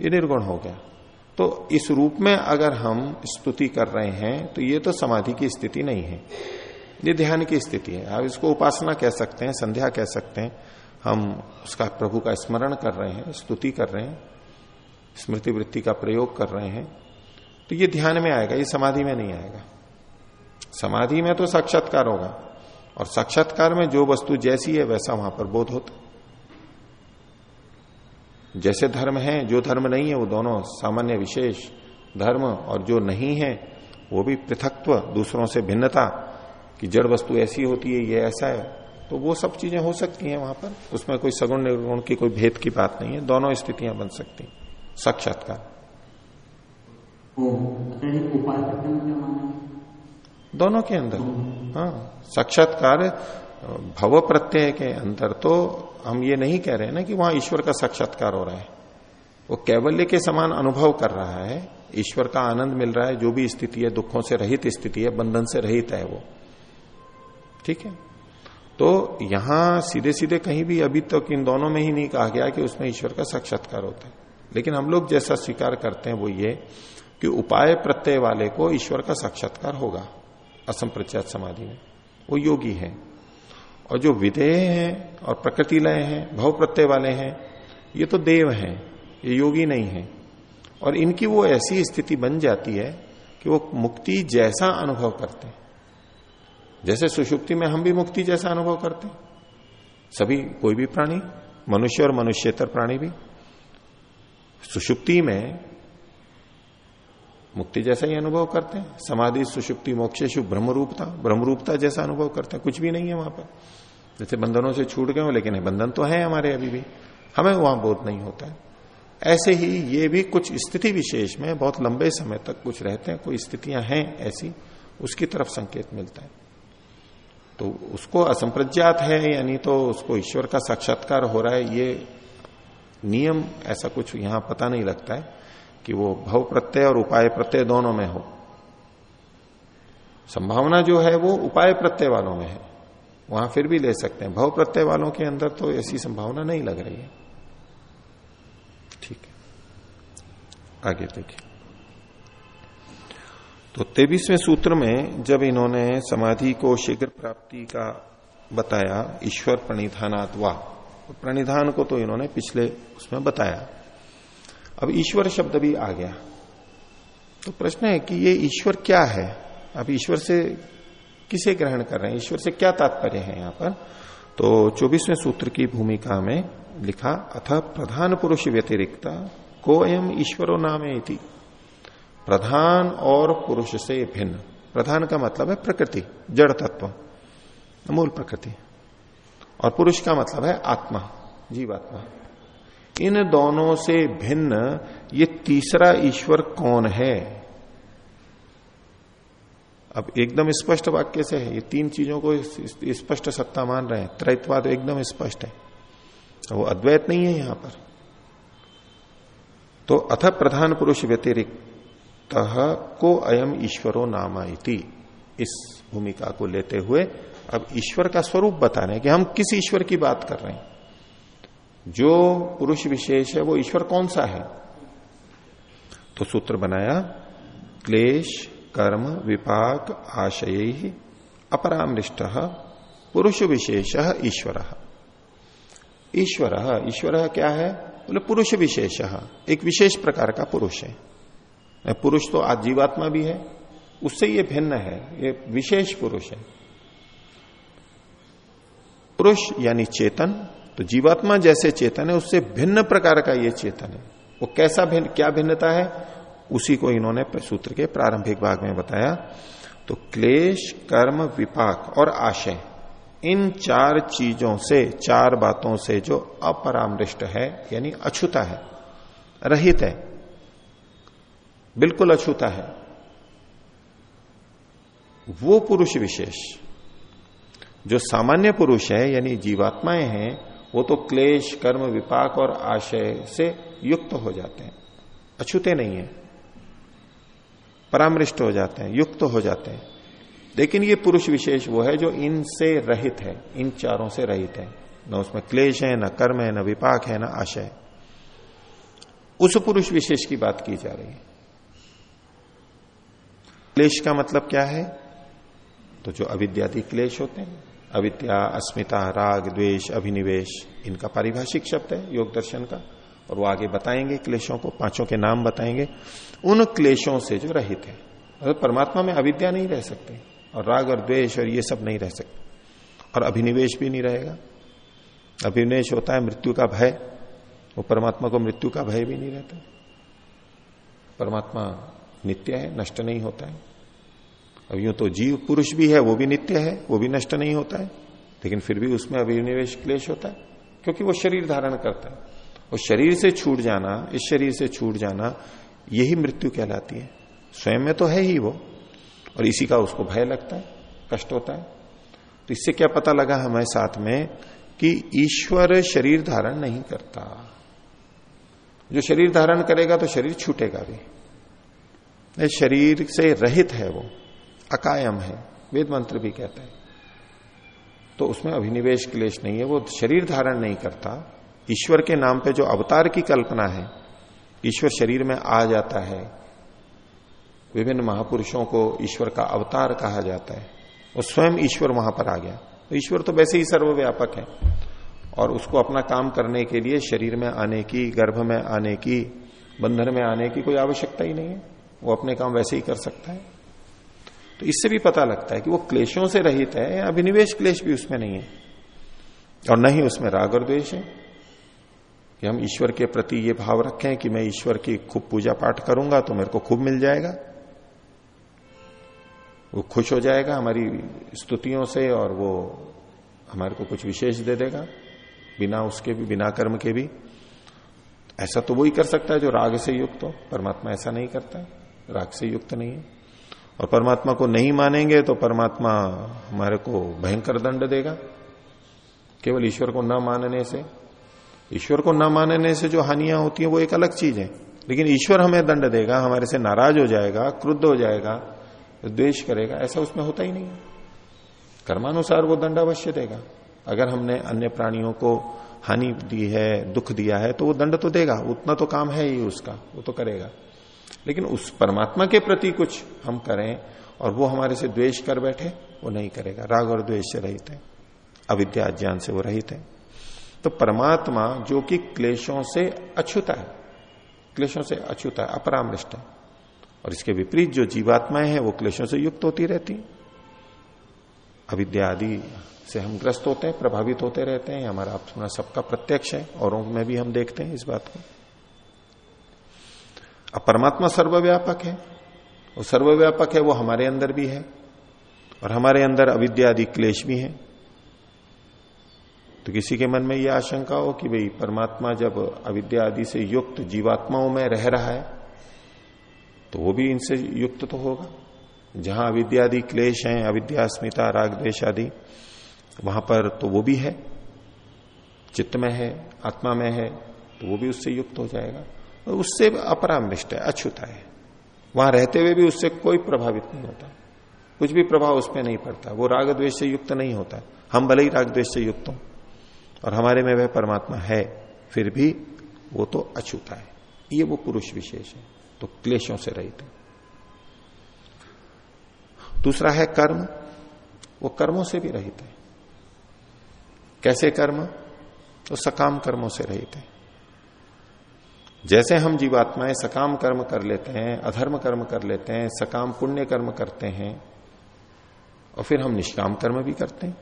ये निर्गुण हो गया। तो इस रूप में अगर हम स्तुति कर रहे हैं तो ये तो समाधि की स्थिति नहीं है। ये ध्यान की स्थिति है। आप इसको उपासना कह सकते हैं, संध्या कह सकते हैं। हम उसका प्रभु का स्मरण कर रहे हैं, स्तुति कर रहे हैं। स्मृति वृत्ति का प्रयोग कर रहे हैं तो ये ध्यान में आएगा, ये समाधि में नहीं आएगा। समाधि में तो साक्षात्कार होगा, और साक्षात्कार में जो वस्तु जैसी है, वैसा वहाँ पर बोध होता जैसे धर्म है, जो धर्म नहीं है, वो दोनों सामान्य, विशेष धर्म और जो नहीं है, वो भी पृथकत्व, दूसरों से भिन्नता, कि जड़ वस्तु ऐसी होती है, ये ऐसा है तो वो सब चीज़ें हो सकती हैं वहाँ पर। उसमें कोई सगुण निर्गुण की कोई भेद की बात नहीं है, दोनों स्थितियाँ बन सकती साक्षात्कार। दोनों के अंदर। हाँ साक्षात्कार भव प्रत्यय के अंदर तो हम ये नहीं कह रहे हैं ना कि वहाँ ईश्वर का साक्षात्कार हो रहा है। वो कैवल्य के समान अनुभव कर रहा है ईश्वर का आनंद मिल रहा है जो भी स्थिति है दुखों से रहित स्थिति है बंधन से रहित है वो। ठीक है? तो यहाँ सीधे सीधे कहीं भी अभी तक तो इन दोनों में ही नहीं कहा गया कि उसमें ईश्वर का साक्षात्कार होता है। लेकिन हम लोग जैसा स्वीकार करते हैं वो ये कि उपाय प्रत्यय वाले को ईश्वर का साक्षात्कार होगा असंप्रचात समाधि में। वो योगी है। और जो विधेय हैं और प्रकृति लय हैं, भव प्रत्यय वाले हैं, ये तो देव हैं, ये योगी नहीं है। और इनकी वो ऐसी स्थिति बन जाती है कि वो मुक्ति जैसा अनुभव करते हैं। जैसे सुषुप्ति में हम भी मुक्ति जैसा अनुभव करते हैं। सभी कोई भी प्राणी, मनुष्य और मनुष्यतर प्राणी भी। सुषुप्ति में मुक्ति जैसा ही अनुभव करते हैं। समाधि, सुषुप्ति मोक्षेशु ब्रह्मरूपता ब्रह्मरूपता जैसा अनुभव करते हैं। कुछ भी नहीं है वहाँ पर। जैसे बंधनों से छूट गए हो, लेकिन बंधन तो है हमारे अभी भी। हमें वहाँ बोध नहीं होता है। ऐसे ही ये भी कुछ स्थिति विशेष में बहुत लंबे समय तक कुछ रहते हैं, कोई स्थितियाँ हैं ऐसी, उसकी तरफ़ संकेत मिलता है। तो उसको असंप्रज्ञात है, यानी तो उसको ईश्वर का साक्षात्कार हो रहा है, ये नियम ऐसा कुछ यहाँ पता नहीं लगता है कि वो भव प्रत्यय और उपाय प्रत्यय दोनों में हो। संभावना जो है वो उपाय प्रत्यय वालों में है। वहाँ फिर भी ले सकते हैं। भव प्रत्यय वालों के अंदर तो ऐसी संभावना नहीं लग रही है। ठीक है। आगे देखिए। तो तेबीसवें सूत्र में जब इन्होंने समाधि को शीघ्र प्राप्ति का बताया, ईश्वर प्रणिधानात वाह तो प्रणिधान को तो इन्होंने पिछले उसमें बताया। अब ईश्वर शब्द भी आ गया। तो प्रश्न है कि ये ईश्वर क्या है? अब ईश्वर से किसे ग्रहण कर रहे हैं? ईश्वर से क्या तात्पर्य है यहाँ पर? तो चौबीसवें सूत्र की भूमिका में लिखा, अथ प्रधान पुरुष व्यतिरिक्त को एम ईश्वरो नाम इति। प्रधान और पुरुष से भिन्न। प्रधान का मतलब है प्रकृति, जड़ तत्व, मूल प्रकृति। और पुरुष का मतलब है आत्मा, जीवात्मा। इन दोनों से भिन्न ये तीसरा ईश्वर कौन है? अब एकदम स्पष्ट वाक्य से है, ये तीन चीज़ों को स्पष्ट सत्ता मान रहे हैं। त्रैतवाद एकदम स्पष्ट है। वो अद्वैत नहीं है यहाँ पर। तो अथ प्रधान पुरुष व्यतिरिक्त को अयम ईश्वरो नामाइति इस भूमिका को लेते हुए अब ईश्वर का स्वरूप बता रहे हैं कि हम किस ईश्वर की बात कर रहे हैं। जो पुरुष विशेष है, वो ईश्वर कौन सा है? तो सूत्र बनाया, क्लेश, कर्म, विपाक, आशय अपरामृष्ट, पुरुष विशेष ईश्वर। ईश्वर ईश्वर क्या है? बोले, पुरुष विशेष। एक विशेष प्रकार का पुरुष है। पुरुष तो आज जीवात्मा भी है, उससे ये भिन्न है, ये विशेष पुरुष है। पुरुष यानी चेतन तो जीवात्मा जैसे चेतन है, उससे भिन्न प्रकार का ये चेतन है। वो कैसा भिन्न, क्या भिन्नता है, उसी को इन्होंने सूत्र के प्रारंभिक भाग में बताया। तो क्लेश, कर्म, विपाक और आशय, इन चार चीज़ों से, चार बातों से जो अपरामृष्ट है, यानी अछूता है, रहित है, बिल्कुल अछूता है, वो पुरुष विशेष। जो सामान्य पुरुष है, यानी जीवात्माएँ हैं, वो तो क्लेश, कर्म, विपाक और आशय से युक्त हो जाते हैं। अछूते नहीं है। परामृष्ट हो जाते हैं, युक्त हो जाते हैं। लेकिन ये पुरुष विशेष वो है जो इनसे रहित है, इन चारों से रहित है। न उसमें क्लेश है, न कर्म है, न विपाक है, न आशय उस पुरुष विशेष की बात की जा रही है। क्लेश का मतलब क्या है? तो जो अविद्यादि क्लेश होते हैं। अविद्या, अस्मिता, राग, द्वेष, अभिनिवेश, इनका पारिभाषिक शब्द है, योग दर्शन का। और वो आगे बताएँगे, क्लेशों को, पाँचों के नाम बताएँगे। उन क्लेशों से जो रहित है अगर परमात्मा में अविद्या नहीं रह सकते, और राग और द्वेष और ये सब नहीं रह सकते। और अभिनिवेश भी नहीं रहेगा। अभिनिवेश होता है, मृत्यु का भय। वो परमात्मा को मृत्यु का भय भी नहीं रहता। परमात्मा नित्य है, नष्ट नहीं होता है। अब यूँ तो जीव पुरुष भी है, वो भी नित्य है, वो भी नष्ट नहीं होता है। लेकिन फिर भी उसमें अभिनिवेश क्लेश होता है, क्योंकि वो शरीर धारण करता है। और शरीर से छूट जाना, इस शरीर से छूट जाना, यही मृत्यु कहलाती है। स्वयं में तो है ही वो, और इसी का उसको भय लगता है, कष्ट होता है। तो इससे क्या पता लगा हमें साथ में कि ईश्वर शरीर धारण नहीं करता। जो शरीर धारण करेगा तो शरीर छूटेगा भी। शरीर से रहित है वो। अकायम है, वेद मंत्र भी कहता है। तो उसमें अभिनिवेश क्लेश नहीं है, वो शरीर धारण नहीं करता। ईश्वर के नाम पे जो अवतार की कल्पना है, ईश्वर शरीर में आ जाता है। विभिन्न महापुरुषों को ईश्वर का अवतार कहा जाता है। वो स्वयं ईश्वर वहाँ पर आ गया। तो ईश्वर तो वैसे ही सर्वव्यापक है। और उसको अपना काम करने के लिए शरीर में आने की, गर्भ में आने की, बंधन में आने की कोई आवश्यकता ही नहीं है। वो अपने काम वैसे ही कर सकता है। तो इससे भी पता लगता है कि वो क्लेशों से रहित है अभिनिवेश क्लेश भी उसमें नहीं है। और न ही उसमें राग और द्वेष है। कि हम ईश्वर के प्रति ये भाव रखें कि मैं ईश्वर की खूब पूजा पाठ करूँगा तो मेरे को खूब मिल जाएगा। वो खुश हो जाएगा हमारी स्तुतियों से और वो हमारे को कुछ विशेष दे देगा, बिना उसके भी, बिना कर्म के भी। ऐसा तो वो ही कर सकता है जो राग से युक्त हो। परमात्मा ऐसा नहीं करता। राग से युक्त नहीं है। और परमात्मा को नहीं मानेंगे तो परमात्मा हमारे को भयंकर दंड देगा। केवल ईश्वर को न मानने से। ईश्वर को न मानने से जो हानियाँ होती हैं, वो एक अलग चीज़ है। लेकिन ईश्वर हमें दंड देगा, हमारे से नाराज़ हो जाएगा, क्रुद्ध हो जाएगा, द्वेष करेगा, ऐसा उसमें होता ही नहीं है। कर्मानुसार वो दंड अवश्य देगा। अगर हमने अन्य प्राणियों को हानि दी है, दुख दिया है तो वो दंड तो देगा। उतना तो काम है ही उसका, वो तो करेगा। लेकिन उस परमात्मा के प्रति कुछ हम करें और वो हमारे से द्वेष कर बैठे, वो नहीं करेगा। राग और द्वेष से रहित है। अविद्या ज्ञान से वो रहित है। तो परमात्मा जो कि क्लेशों से अछूता है, क्लेशों से अछूता है, अपरामृष्ट है। और इसके विपरीत जो जीवात्माएँ हैं, वो क्लेशों से युक्त होती रहती अविद्या आदि से हम ग्रस्त होते हैं, प्रभावित होते रहते हैं। हमारा अपना सबका प्रत्यक्ष है, औरों में भी हम देखते हैं इस बात को। अब परमात्मा सर्वव्यापक है। वो सर्वव्यापक है, वो हमारे अंदर भी है और हमारे अंदर अविद्या आदि क्लेश भी है। तो किसी के मन में यह आशंका हो कि भाई परमात्मा जब अविद्या आदि से युक्त जीवात्माओं में रह रहा है तो वो भी इनसे युक्त तो होगा। जहाँ अविद्यादि क्लेश हैं अविद्या अस्मिता राग द्वेश आदि, वहाँ पर तो वो भी है। चित्त में है, आत्मा में है तो वो भी उससे युक्त हो जाएगा। उससे अपरामृष्ट है, अछूता है। वहाँ रहते हुए भी उससे कोई प्रभावित नहीं होता। कुछ भी प्रभाव उस पर नहीं पड़ता। वो राग द्वेष से युक्त नहीं होता। हम भले ही राग द्वेष से युक्त हों, और हमारे में वह परमात्मा है, फिर भी वो तो अछूता है। ये वो पुरुष विशेष है तो क्लेशों से रहित है। दूसरा है कर्म। वो कर्मों से भी रहित है। कैसे कर्म? तो सकाम कर्मों से रहित है। जैसे हम जीवात्माएँ सकाम कर्म कर लेते हैं, अधर्म कर्म कर लेते हैं, सकाम पुण्य कर्म करते हैं, और फिर हम निष्काम कर्म भी करते हैं।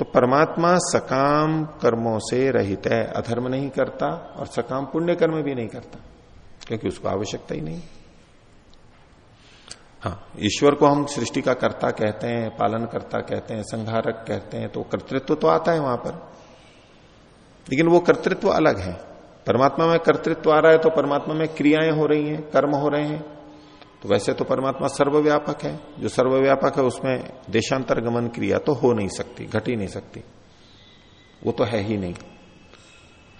तो परमात्मा सकाम कर्मों से रहित है, अधर्म नहीं करता और सकाम पुण्य कर्म भी नहीं करता, क्योंकि उसको आवश्यकता ही नहीं। हाँ ईश्वर को हम सृष्टि का कर्ता कहते हैं, पालन करता कहते हैं, संहारक कहते हैं तो कर्तृत्व तो आता है वहाँ पर, लेकिन वो कर्तृत्व अलग है। परमात्मा में कर्तृत्व आ रहा है तो परमात्मा में क्रियाएँ हो रही हैं, कर्म हो रहे हैं। तो वैसे तो परमात्मा सर्वव्यापक है। जो सर्वव्यापक है, उसमें देशांतर गमन क्रिया तो हो नहीं सकती, घट ही नहीं सकती। वो तो है ही नहीं।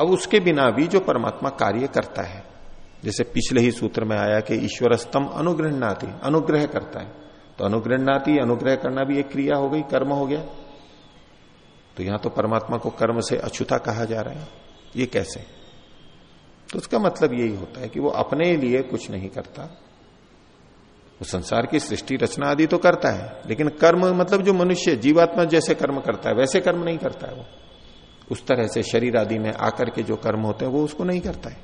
अब उसके बिना भी जो परमात्मा कार्य करता है, जैसे पिछले ही सूत्र में आया कि ईश्वर स्तम अनुग्रहणाति अनुग्रह करता है। तो अनुग्रहणाति अनुग्रह करना भी एक क्रिया हो गई, कर्म हो गया। तो यहाँ तो परमात्मा को कर्म से अछूता कहा जा रहा है। ये कैसे? तो उसका मतलब यही होता है कि वो अपने लिए कुछ नहीं करता। वो संसार की सृष्टि रचना आदि तो करता है, लेकिन कर्म मतलब जो मनुष्य जीवात्मा जैसे कर्म करता है, वैसे कर्म नहीं करता है वो। उस तरह से शरीर आदि में आकर के जो कर्म होते हैं, वो उसको नहीं करता है।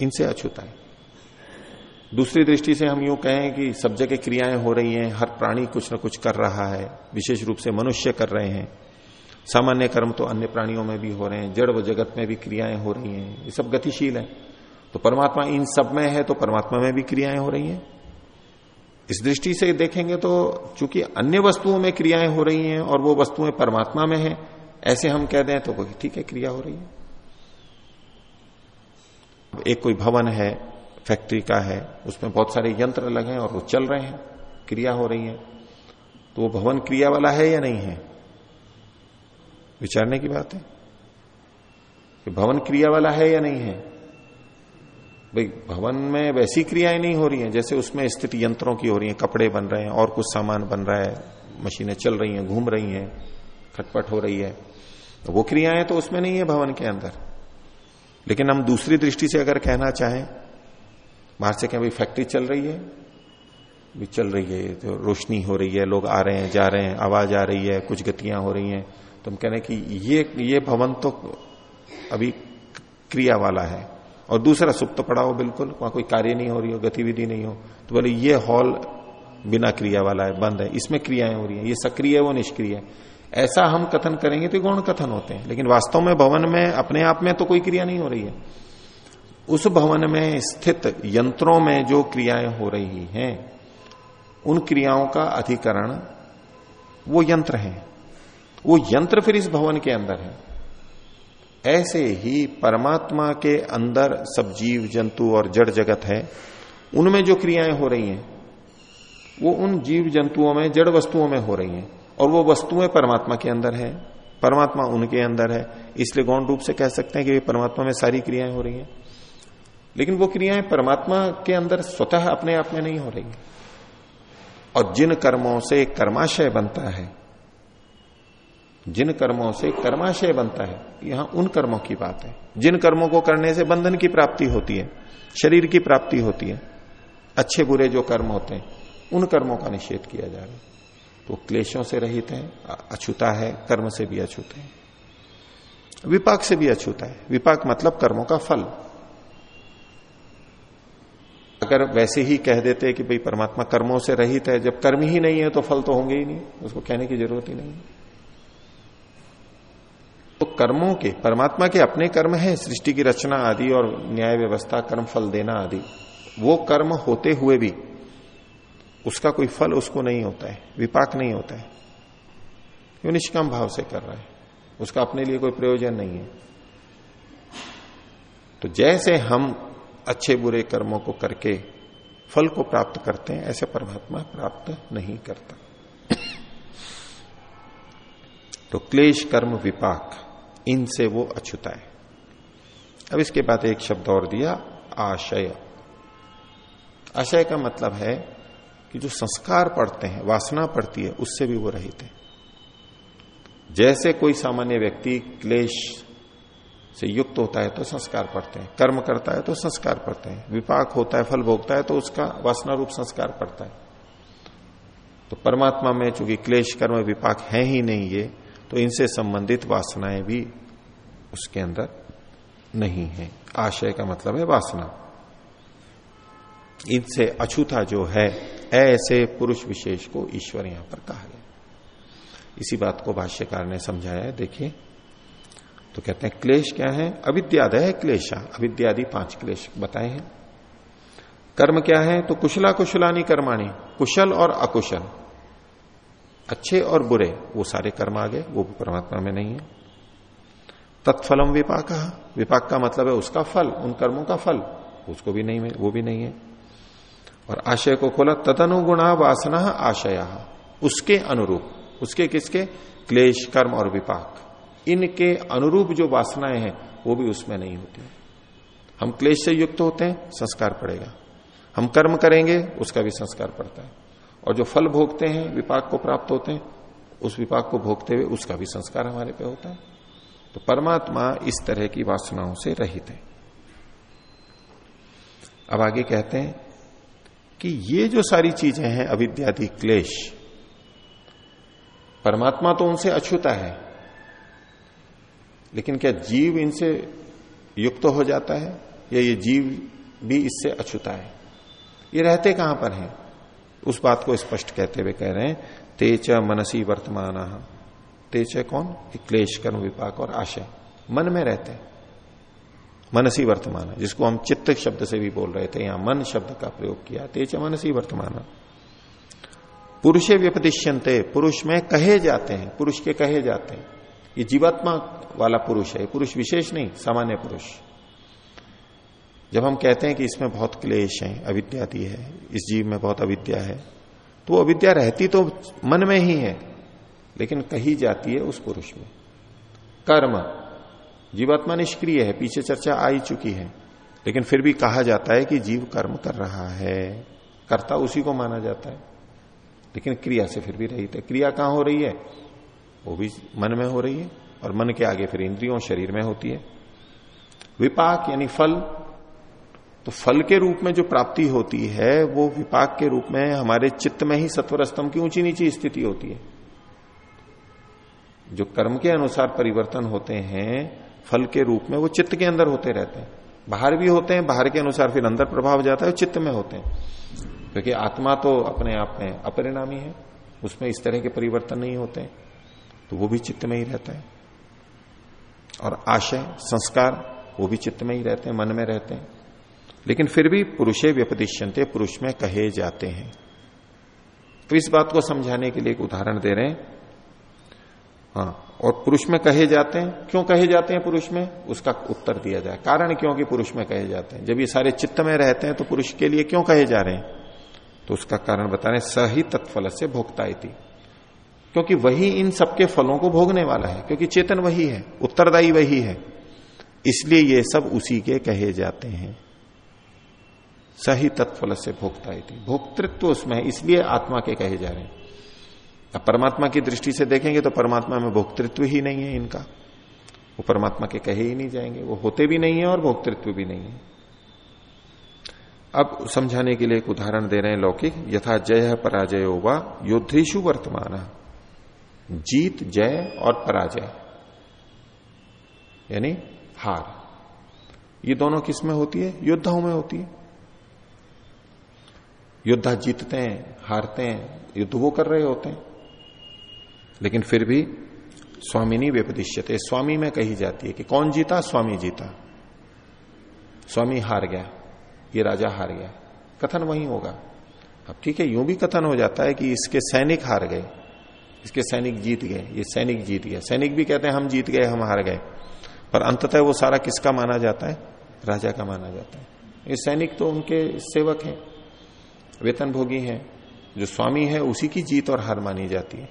इनसे अछूता है। दूसरी दृष्टि से हम यूँ कहें कि सब जगह क्रियाएँ हो रही हैं, हर प्राणी कुछ न कुछ कर रहा है, विशेष रूप से मनुष्य कर रहे हैं। सामान्य कर्म तो अन्य प्राणियों में भी हो रहे हैं, जड़ व जगत में भी क्रियाएँ हो रही हैं, ये सब गतिशील है। तो परमात्मा इन सब में है तो परमात्मा में भी क्रियाएँ हो रही हैं। इस दृष्टि से देखेंगे तो चूँकि अन्य वस्तुओं में क्रियाएँ हो रही हैं और वो वस्तुएँ परमात्मा में है, ऐसे हम कह दें तो ठीक है, क्रिया हो रही है। एक कोई भवन है, फैक्ट्री का है, उसमें बहुत सारे यंत्र लगे हैं और वो चल रहे हैं, क्रिया हो रही है। तो वो भवन क्रिया वाला है या नहीं है? विचारने की बात है? कि भवन क्रिया वाला है या नहीं है? भाई, भवन में वैसी क्रियाएँ नहीं हो रही हैं, जैसे उसमें स्थित यंत्रों की हो रही हैं, कपड़े बन रहे हैं, और कुछ सामान बन रहा है, मशीनें चल रही हैं, घूम रही हैं, खटपट हो रही है। तो वो क्रियाएँ तो उसमें नहीं है भवन के अंदर। लेकिन हम दूसरी दृष्टि से अगर कहना चाहें, बाहर से कहें, भाई, फैक्ट्री चल रही है भी चल रही है तो रोशनी हो रही है, लोग आ रहे हैं, जा रहे हैं, आवाज़ आ रही है, कुछ गतियाँ हो रही हैं। तो हम कह रहे हैं कि ये ये भवन तो अभी क्रिया वाला है। और दूसरा सुप्त तो पड़ा हो बिल्कुल, वहाँ कोई कार्य नहीं हो रही हो, गतिविधि नहीं हो तो बोले, ये हॉल बिना क्रिया वाला है, बंद है, इसमें क्रियाएँ हो रही है, ये सक्रिय है, वो निष्क्रिय है। ऐसा हम कथन करेंगे तो गौण कथन होते हैं, लेकिन वास्तव में भवन में, अपने आप में तो कोई क्रिया नहीं हो रही है। उस भवन में स्थित यंत्रों में जो क्रियाएँ हो रही हैं, उन क्रियाओं का अधिकरण वो यंत्र है। वो यंत्र फिर इस भवन के अंदर है। ऐसे ही परमात्मा के अंदर सब जीव, जंतु और जड़ जगत है। उनमें जो क्रियाएँ हो रही हैं, वो उन जीव, जंतुओं में, जड़ वस्तुओं में हो रही हैं। और वो वस्तुएँ परमात्मा के अंदर है। परमात्मा उनके अंदर है। इसलिए गौण रूप से कह सकते हैं कि परमात्मा में सारी क्रियाएँ हो रही हैं। लेकिन वो क्रियाएँ परमात्मा के अंदर स्वतः अपने आप में नहीं हो रही और जिन कर्मों से कर्माशय बनता है जिन कर्मों से कर्माशय बनता है, यहाँ उन कर्मों की बात है। जिन कर्मों को करने से बंधन की प्राप्ति होती है, शरीर की प्राप्ति होती है, अच्छे बुरे जो कर्म होते हैं, उन कर्मों का निषेध किया जा रहा है। तो क्लेशों से रहित है, अछूता है, कर्म से भी अछूत है। विपाक से भी अछूता है। विपाक मतलब कर्मों का फल। अगर वैसे ही कह देते कि भाई परमात्मा कर्मों से रहित है, जब कर्म ही नहीं है तो फल तो होंगे ही नहीं, उसको कहने की ज़रूरत ही नहीं। तो कर्मों के, परमात्मा के अपने कर्म है, सृष्टि की रचना आदि और न्याय व्यवस्था, कर्म फल देना आदि। वो कर्म होते हुए भी उसका कोई फल उसको नहीं होता है, विपाक नहीं होता है। क्यों निष्काम भाव से कर रहा है? उसका अपने लिए कोई प्रयोजन नहीं है। तो जैसे हम अच्छे बुरे कर्मों को करके फल को प्राप्त करते हैं, ऐसे परमात्मा प्राप्त नहीं करता। तो क्लेश कर्म विपाक। इनसे वो अछूता है। अब इसके बाद एक शब्द और दिया, आशय। आशय का मतलब है कि जो संस्कार पड़ते हैं, वासना पड़ती है, उससे भी वो रहित है। जैसे कोई सामान्य व्यक्ति क्लेश से युक्त होता है तो संस्कार पड़ते हैं। कर्म करता है तो संस्कार पड़ते हैं। विपाक होता है, फल भोगता है तो उसका वासना रूप संस्कार पड़ता है। तो परमात्मा में चूँकि क्लेश, कर्म, विपाक है ही नहीं ये तो इनसे संबंधित वासनाएँ भी उसके अंदर नहीं है। आशय का मतलब है वासना। इनसे अछूता जो है, ऐसे पुरुष विशेष को ईश्वर यहाँ पर कहा गया। इसी बात को भाष्यकार ने समझाया है, देखिए। तो कहते हैं, क्लेश क्या है? अविद्यादय है क्लेशा। अविद्यादि पाँच क्लेश बताए हैं। कर्म क्या है? तो कुशला कुशलानी कर्माणी, कुशल और अकुशल। अच्छे और बुरे, वो सारे कर्म आ गए, वो परमात्मा में नहीं है। तत्फलम विपाक विपाक का मतलब है उसका फल, उन कर्मों का फल, उसको भी नहीं वो भी नहीं है। और आशय को खोला तदनुगुणा वासना आशया, उसके अनुरूप, उसके किसके? क्लेश, कर्म और विपाक। इनके अनुरूप जो वासनाएँ हैं, वो भी उसमें नहीं होती। हम क्लेश से युक्त होते हैं, संस्कार पड़ेगा। हम कर्म करेंगे, उसका भी संस्कार पड़ता है। और जो फल भोगते हैं, विपाक को प्राप्त होते हैं, उस विपाक को भोगते हुए उसका भी संस्कार हमारे पे होता है। तो परमात्मा इस तरह की वासनाओं से रहित है। अब आगे कहते हैं कि ये जो सारी चीज़ें हैं, अविद्यादि क्लेश, परमात्मा तो उनसे अछूता है, लेकिन क्या जीव इनसे युक्त तो हो जाता है या ये जीव भी इससे अछूता है? ये रहते कहाँ पर हैं? उस बात को स्पष्ट कहते हुए कह रहे हैं तेज मनसी वर्तमान। तेज कौन? क्लेश, कर्म, विपाक और आशय। मन में रहते हैं। मनसी वर्तमान, जिसको हम चित्त शब्द से भी बोल रहे थे, यहाँ मन शब्द का प्रयोग किया। तेज मनसी वर्तमान। पुरुषे व्यपदिश्यंते पुरुष में कहे जाते हैं, पुरुष के कहे जाते हैं। ये जीवात्मा वाला पुरुष है पुरुष विशेष नहीं, सामान्य पुरुष। जब हम कहते हैं कि इसमें बहुत क्लेश है अविद्यादि है, इस जीव में बहुत अविद्या है तो अविद्या रहती तो मन में ही है, लेकिन कही जाती है उस पुरुष में। कर्म, जीवात्मा निष्क्रिय है, पीछे चर्चा आई चुकी है, लेकिन फिर भी कहा जाता है कि जीव कर्म कर रहा है, कर्ता उसी को माना जाता है, लेकिन क्रिया से फिर भी रही है। क्रिया कहाँ हो रही है? वो भी मन में हो रही है, और मन के आगे फिर इंद्रियों, शरीर में होती है। विपाक यानी फल तो फल के रूप में जो प्राप्ति होती है, वो विपाक के रूप में हमारे चित्त में ही सत्वर स्तंभ की ऊँची नीची स्थिति होती है। जो कर्म के अनुसार परिवर्तन होते हैं, फल के रूप में वो चित्त के अंदर होते रहते हैं। बाहर भी होते हैं, बाहर के अनुसार फिर अंदर प्रभाव जाता है चित्त में होते हैं। क्योंकि आत्मा तो अपने आप में अपरिणामी है, उसमें इस तरह के परिवर्तन नहीं होते तो वो भी चित्त में ही रहता है। और आशय, संस्कार, वो भी चित्त में ही रहते हैं, मन में रहते हैं। लेकिन फिर भी पुरुषे व्यपदिश्यंते पुरुष में कहे जाते हैं। तो इस बात को समझाने के लिए एक उदाहरण दे रहे हैं। हाँ और पुरुष में कहे जाते हैं। क्यों कहे जाते हैं पुरुष में? उसका उत्तर दिया जाए। कारण क्यों कि पुरुष में कहे जाते हैं? जब ये सारे चित्त में रहते हैं तो पुरुष के लिए क्यों कहे जा रहे हैं? तो उसका कारण बता रहे सही तत्फल से भोक्ता थी क्योंकि वही इन सबके फलों को भोगने वाला है, क्योंकि चेतन वही है, उत्तरदायी वही है। इसलिए ये सब उसी के कहे जाते हैं। सही तत्फल से भोक्ता थी भोक्तृत्व उसमें है, इसलिए आत्मा के कहे जा रहे हैं। अब परमात्मा की दृष्टि से देखेंगे तो परमात्मा में भोक्तृत्व ही नहीं है इनका। वो परमात्मा के कहे ही नहीं जाएँगे। वो होते भी नहीं है और भोक्तृत्व भी नहीं है। अब समझाने के लिए एक उदाहरण दे रहे हैं लौकिक। यथा जय पराजय व युद्धेशु वर्तमान। जीत, जय और पराजय। यानी हार। ये दोनों किसमें होती है? योद्धाओं में होती है। योद्धा जीतते हैं, हारते हैं युद्ध वो कर रहे होते हैं। लेकिन फिर भी स्वामिनी व्यपदिश्यते। स्वामी में कही जाती है कि कौन जीता? स्वामी जीता। स्वामी हार गया, ये राजा हार गया। कथन वही होगा। अब ठीक है, यूँ भी कथन हो जाता है कि इसके सैनिक हार गए, इसके सैनिक जीत गए, ये सैनिक जीत गया। सैनिक भी कहते हैं, हम जीत गए, हम हार गए। पर अंततः वो सारा किसका माना जाता है? राजा का माना जाता है। ये सैनिक तो उनके सेवक हैं। वेतन भोगी है, जो स्वामी है, उसी की जीत और हार मानी जाती है।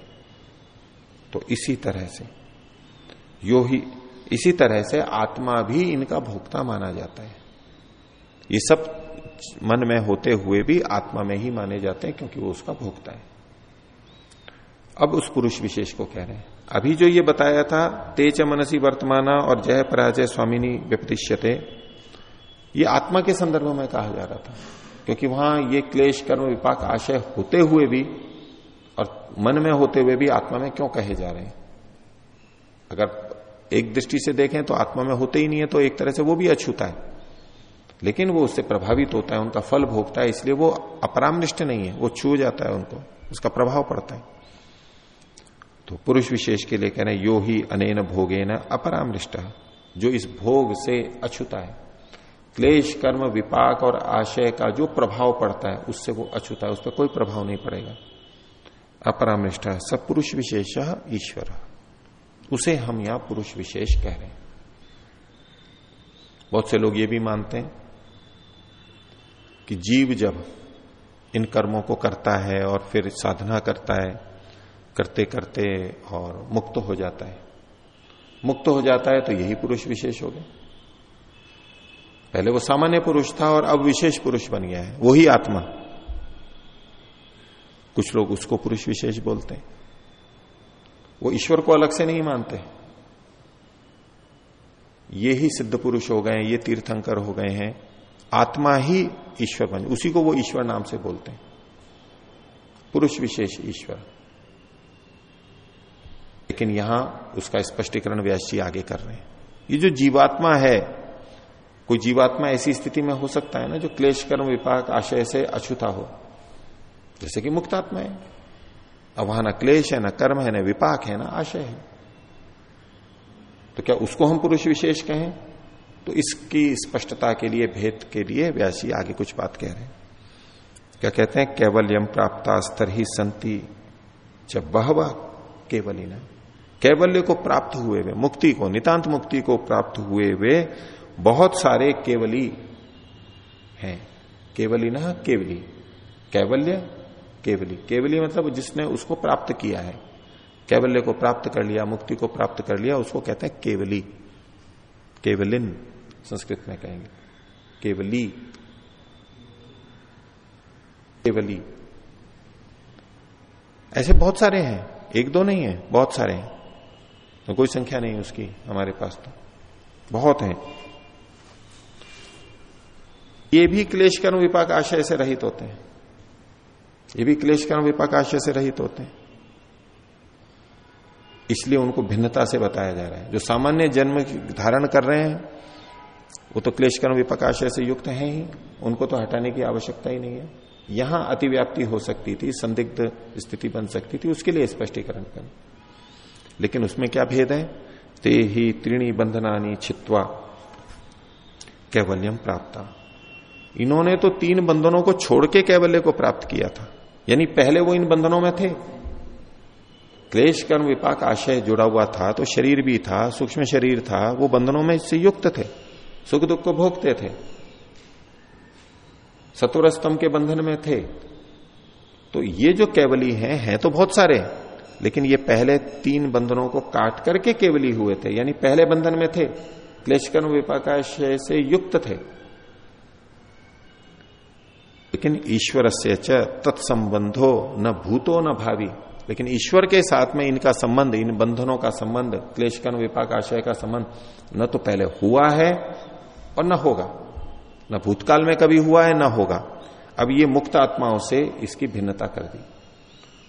तो इसी तरह से, यो ही, इसी तरह से आत्मा भी इनका भोक्ता माना जाता है। ये सब मन में होते हुए भी आत्मा में ही माने जाते हैं, क्योंकि वो उसका भोक्ता है। अब उस पुरुष विशेष को कह रहे हैं, अभी जो ये बताया था, तेज मनसी वर्तमाना और जय पराजय स्वामिनी व्यपतिष्यते ये आत्मा के संदर्भ में कहा जा रहा था। क्योंकि वहाँ ये क्लेश, कर्म, विपाक, आशय होते हुए भी और मन में होते हुए भी आत्मा में क्यों कहे जा रहे हैं? अगर एक दृष्टि से देखें तो आत्मा में होते ही नहीं है तो एक तरह से वो भी अछूता है। लेकिन वो उससे प्रभावित होता है, उनका फल भोगता है, इसलिए वो अपरामनिष्ठ नहीं है, वो छू जाता है उनको, उसका प्रभाव पड़ता है। तो पुरुष विशेष के लिए कह रहे यो ही अनेन भोगे न अपरामृष्ट जो इस भोग से अछूता है। क्लेश, कर्म, विपाक और आशय का जो प्रभाव पड़ता है, उससे वो अछूता है, उस पर कोई प्रभाव नहीं पड़ेगा। अपरामृष्ट सब पुरुष विशेष ईश्वर। उसे हम यहाँ पुरुष विशेष कह रहे हैं। बहुत से लोग ये भी मानते हैं कि जीव जब इन कर्मों को करता है और फिर साधना करता है करते करते और मुक्त हो जाता है। मुक्त हो जाता है तो यही पुरुष विशेष हो गया पहले वो सामान्य पुरुष था और अब विशेष पुरुष बन गया है। वही आत्मा। कुछ लोग उसको पुरुष विशेष बोलते हैं। वो ईश्वर को अलग से नहीं मानते। ये ही सिद्ध पुरुष हो गए ये तीर्थंकर हो गए हैं। आत्मा ही ईश्वर बन उसी को वो ईश्वर नाम से बोलते हैं। पुरुष विशेष ईश्वर। लेकिन यहाँ उसका स्पष्टीकरण व्यास जी आगे कर रहे हैं। ये जो जीवात्मा है कोई जीवात्मा ऐसी स्थिति में हो सकता है ना जो क्लेश, कर्म, विपाक, आशय से अछूता हो। जैसे कि मुक्तात्मा है। अब वहाँ ना क्लेश है, ना कर्म है, ना विपाक है, ना आशय है। तो क्या उसको हम पुरुष विशेष कहें? तो इसकी स्पष्टता के लिए, भेद के लिए व्यासी आगे कुछ बात कह रहे हैं। क्या कहते हैं? कैवल्यम प्राप्त स्तर ही संति जब वह बहवा केवली ना कैवल्य को प्राप्त हुए वे, मुक्ति को, नितांत मुक्ति को प्राप्त हुए वे बहुत सारे केवली हैं। केवली ना, केवली। कैवल्य, केवली। केवली मतलब जिसने उसको प्राप्त किया है। कैवल्य को प्राप्त कर लिया, मुक्ति को प्राप्त कर लिया, उसको कहते हैं केवली। केवलिन संस्कृत में कहेंगे। केवली। केवली। ऐसे बहुत सारे हैं। एक दो नहीं है, बहुत सारे हैं। तो कोई संख्या नहीं उसकी हमारे पास तो। बहुत हैं। ये भी क्लेश कर्म विपाक आशय से रहित होते हैं। ये भी क्लेश कर्म विपाक आशय से रहित होते हैं। इसलिए उनको भिन्नता से बताया जा रहा है। जो सामान्य जन्म धारण कर रहे हैं, वो तो क्लेश कर्म विपाक आशय से युक्त है ही। उनको तो हटाने की आवश्यकता ही नहीं है। यहाँ अतिव्याप्ति हो सकती थी, संदिग्ध स्थिति बन सकती थी, उसके लिए स्पष्टीकरण करें। लेकिन उसमें क्या भेद है? ते ही त्रिणी बंधनानी छित्वा कैवल्यम प्राप्त। इन्होंने तो तीन बंधनों को छोड़ के कैवल्य को प्राप्त किया था। यानी पहले वो इन बंधनों में थे। क्लेश, कर्म, विपाक, आशय जुड़ा हुआ था तो शरीर भी था, सूक्ष्म शरीर था, वो बंधनों में इससे युक्त थे। सुख, दुख को भोगते थे। सतुर स्तंभ के बंधन में थे। तो ये जो केवली हैं हैं तो बहुत सारे लेकिन ये पहले तीन बंधनों को काट करके केवली हुए थे। यानी पहले बंधन में थे। क्लेश, कर्म विपाकाशय से युक्त थे। लेकिन ईश्वर से च तत्संबंधो न भूतो न भावी। लेकिन ईश्वर के साथ में इनका संबंध इन बंधनों का संबंध क्लेश कर्म विपाक आशय का संबंध न तो पहले हुआ है और न होगा। न भूतकाल में कभी हुआ है न होगा। अब ये मुक्त आत्माओं से इसकी भिन्नता कर दी।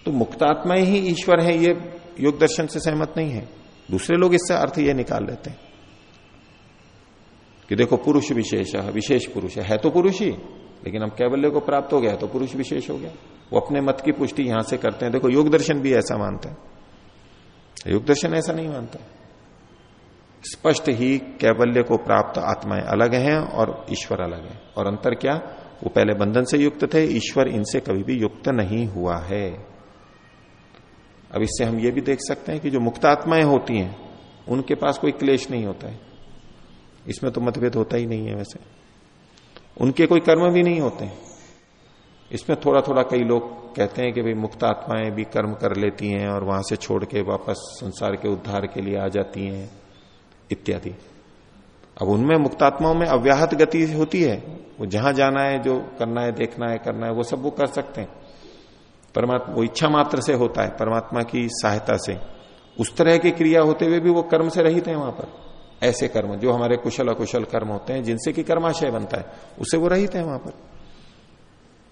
तो मुक्तात्माएँ ही ईश्वर है ये योग दर्शन से सहमत नहीं है। दूसरे लोग इससे अर्थ ये निकाल लेते हैं कि देखो पुरुष विशेष विशेष पुरुष है, है तो पुरुष ही। लेकिन अब कैवल्य को प्राप्त हो गया तो पुरुष विशेष हो गया। वो अपने मत की पुष्टि यहाँ से करते हैं। देखो, योग दर्शन भी ऐसा मानते हैं। योग दर्शन ऐसा नहीं मानता। स्पष्ट ही कैवल्य को प्राप्त आत्माएँ अलग हैं और ईश्वर अलग है। और अंतर क्या? वो पहले बंधन से युक्त थे, ईश्वर इनसे कभी भी युक्त नहीं हुआ है। अब इससे हम ये भी देख सकते हैं कि जो मुक्त आत्माएँ होती हैं, उनके पास कोई क्लेश नहीं होता है। इसमें तो मतभेद होता ही नहीं है वैसे। उनके कोई कर्म भी नहीं होते। इसमें थोड़ा थोड़ा कई लोग कहते हैं कि भाई मुक्त आत्माएँ भी कर्म कर लेती हैं और वहाँ से छोड़ के वापस संसार के उद्धार के लिए आ जाती हैं, इत्यादि। अब उनमें मुक्तात्माओं में अव्याहत गति होती है। वो जहाँ जाना है, जो करना है, देखना है, करना है, वो सब वो कर सकते हैं। परमात्मा, वो इच्छा मात्र से होता है, परमात्मा की सहायता से। उस तरह की क्रिया होते हुए भी वो कर्म से रहित है वहाँ पर। ऐसे कर्म, जो हमारे कुशल अकुशल कर्म होते हैं, जिनसे कि कर्माशय बनता है उससे वो रहित है वहाँ पर।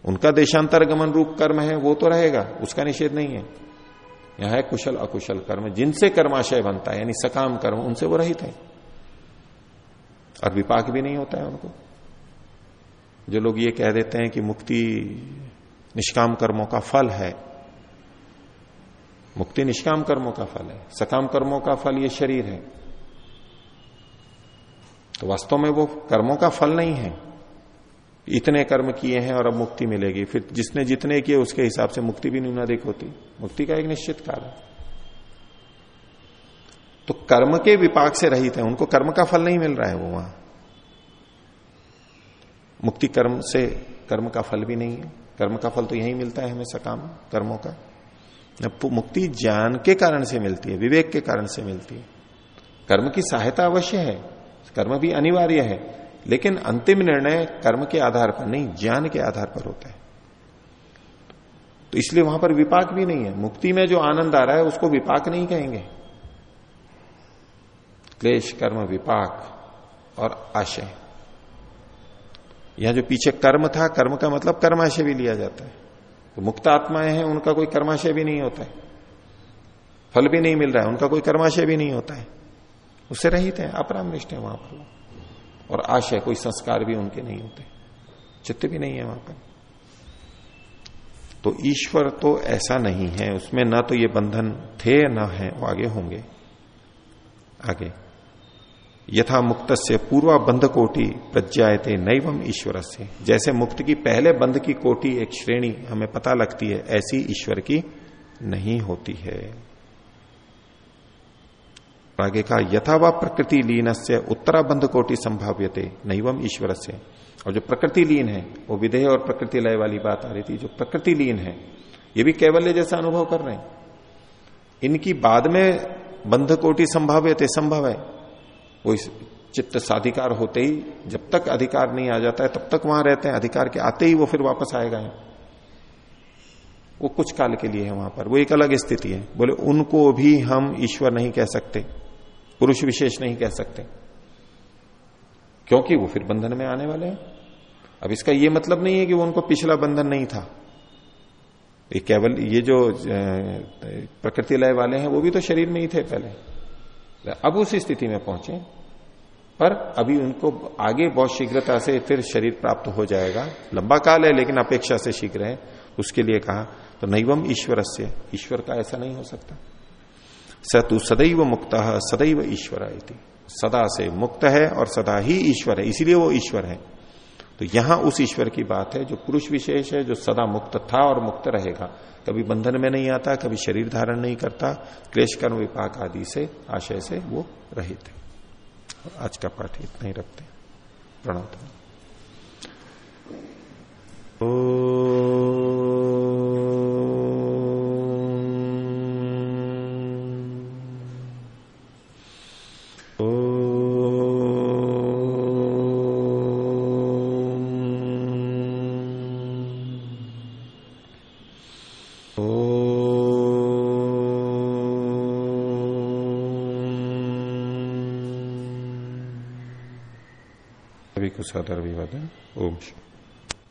उनका देशांतर गमन रूप कर्म है, वो तो रहेगा, उसका निषेध नहीं है। यहाँ है कुशल अकुशल कर्म, जिनसे कर्माशय बनता है, यानी सकाम कर्म, उनसे वो रहित है। और विपाक भी नहीं होता है उनको। जो लोग ये कह देते हैं कि मुक्ति निष्काम कर्मों का फल है। मुक्ति निष्काम कर्मों का फल है। सकाम कर्मों का फल ये शरीर है। तो वास्तव में वो कर्मों का फल नहीं है। इतने कर्म किए हैं और अब मुक्ति मिलेगी। फिर जिसने जितने किए, उसके हिसाब से मुक्ति भी न्यूनाधिक होती। मुक्ति का एक निश्चित काल है तो कर्म के विपाक से रहित है। उनको कर्म का फल नहीं मिल रहा है वो वहाँ। मुक्ति कर्म से कर्म का फल भी नहीं है। कर्म का फल तो यही मिलता है हमें सकाम कर्मों का। मुक्ति ज्ञान के कारण से मिलती है, विवेक के कारण से मिलती है। कर्म की सहायता अवश्य है। कर्म भी अनिवार्य है, लेकिन अंतिम निर्णय कर्म के आधार पर नहीं, ज्ञान के आधार पर होता है। तो इसलिए वहाँ पर विपाक भी नहीं है। मुक्ति में जो आनंद आ रहा है, उसको विपाक नहीं कहेंगे। क्लेश, कर्म, विपाक और आशय। यह जो पीछे कर्म था, कर्म का मतलब कर्माशय भी लिया जाता है। तो मुक्त आत्माएँ हैं, उनका कोई कर्माशय भी नहीं होता है। फल भी नहीं मिल रहा है, उनका कोई कर्माशय भी नहीं होता है। उससे रहित है, अपरामृष्ट है वहाँ पर और आशय कोई संस्कार भी उनके नहीं होते। चित्त भी नहीं है वहाँ पर। तो ईश्वर तो ऐसा नहीं है, उसमें ना तो ये बंधन थे, न है, वो आगे होंगे। आगे। यथा मुक्त से पूर्वा बंध कोटि प्रज्ञाते नैवम ईश्वर से जैसे मुक्त की पहले बंध की कोटि एक श्रेणी, हमें पता लगती है, ऐसी ईश्वर की नहीं होती है। आगे कहा यथा व प्रकृति लीन से उत्तराबंध कोटि संभाव्यते, नैवम ईश्वर से और जो प्रकृति लीन है, वो विधेय और प्रकृति लय वाली बात आ रही थी, जो प्रकृति लीन है, ये भी कैवल्य जैसा अनुभव कर रहे हैं। इनकी बाद में बंध कोटि संभाव्यते, संभव है। वो इस चित्त साधिकार होते ही, जब तक अधिकार नहीं आ जाता है, तब तक वहाँ रहते हैं। अधिकार के आते ही वो फिर वापस आएगा। वो कुछ काल के लिए है वहाँ पर। वो एक अलग स्थिति है। बोले, उनको भी हम ईश्वर नहीं कह सकते। पुरुष विशेष नहीं कह सकते। क्योंकि वो फिर बंधन में आने वाले हैं। अब इसका ये मतलब नहीं है कि वो उनको पिछला बंधन नहीं था। ये केवल, ये जो प्रकृति लय वाले हैं, वो भी तो शरीर में ही थे पहले। अब उस स्थिति में पहुँचे, पर अभी उनको आगे बहुत शीघ्रता से फिर शरीर प्राप्त हो जाएगा। लंबा काल है, लेकिन अपेक्षा से शीघ्र है। उसके लिए कहा तो नैवम ईश्वर से ईश्वर का ऐसा नहीं हो सकता। स तू सदैव मुक्त, सदैव ईश्वर सदा से मुक्त है और सदा ही ईश्वर है, इसीलिए वो ईश्वर है। तो यहाँ उस ईश्वर की बात है जो पुरुष विशेष है, जो सदा मुक्त था और मुक्त रहेगा। कभी बंधन में नहीं आता, कभी शरीर धारण नहीं करता, क्लेश, कर्म, विपाक आदि से, आशय से वो रहित है। आज का पाठ इतना ही रखते प्रणव ओ सदर विवाद ओम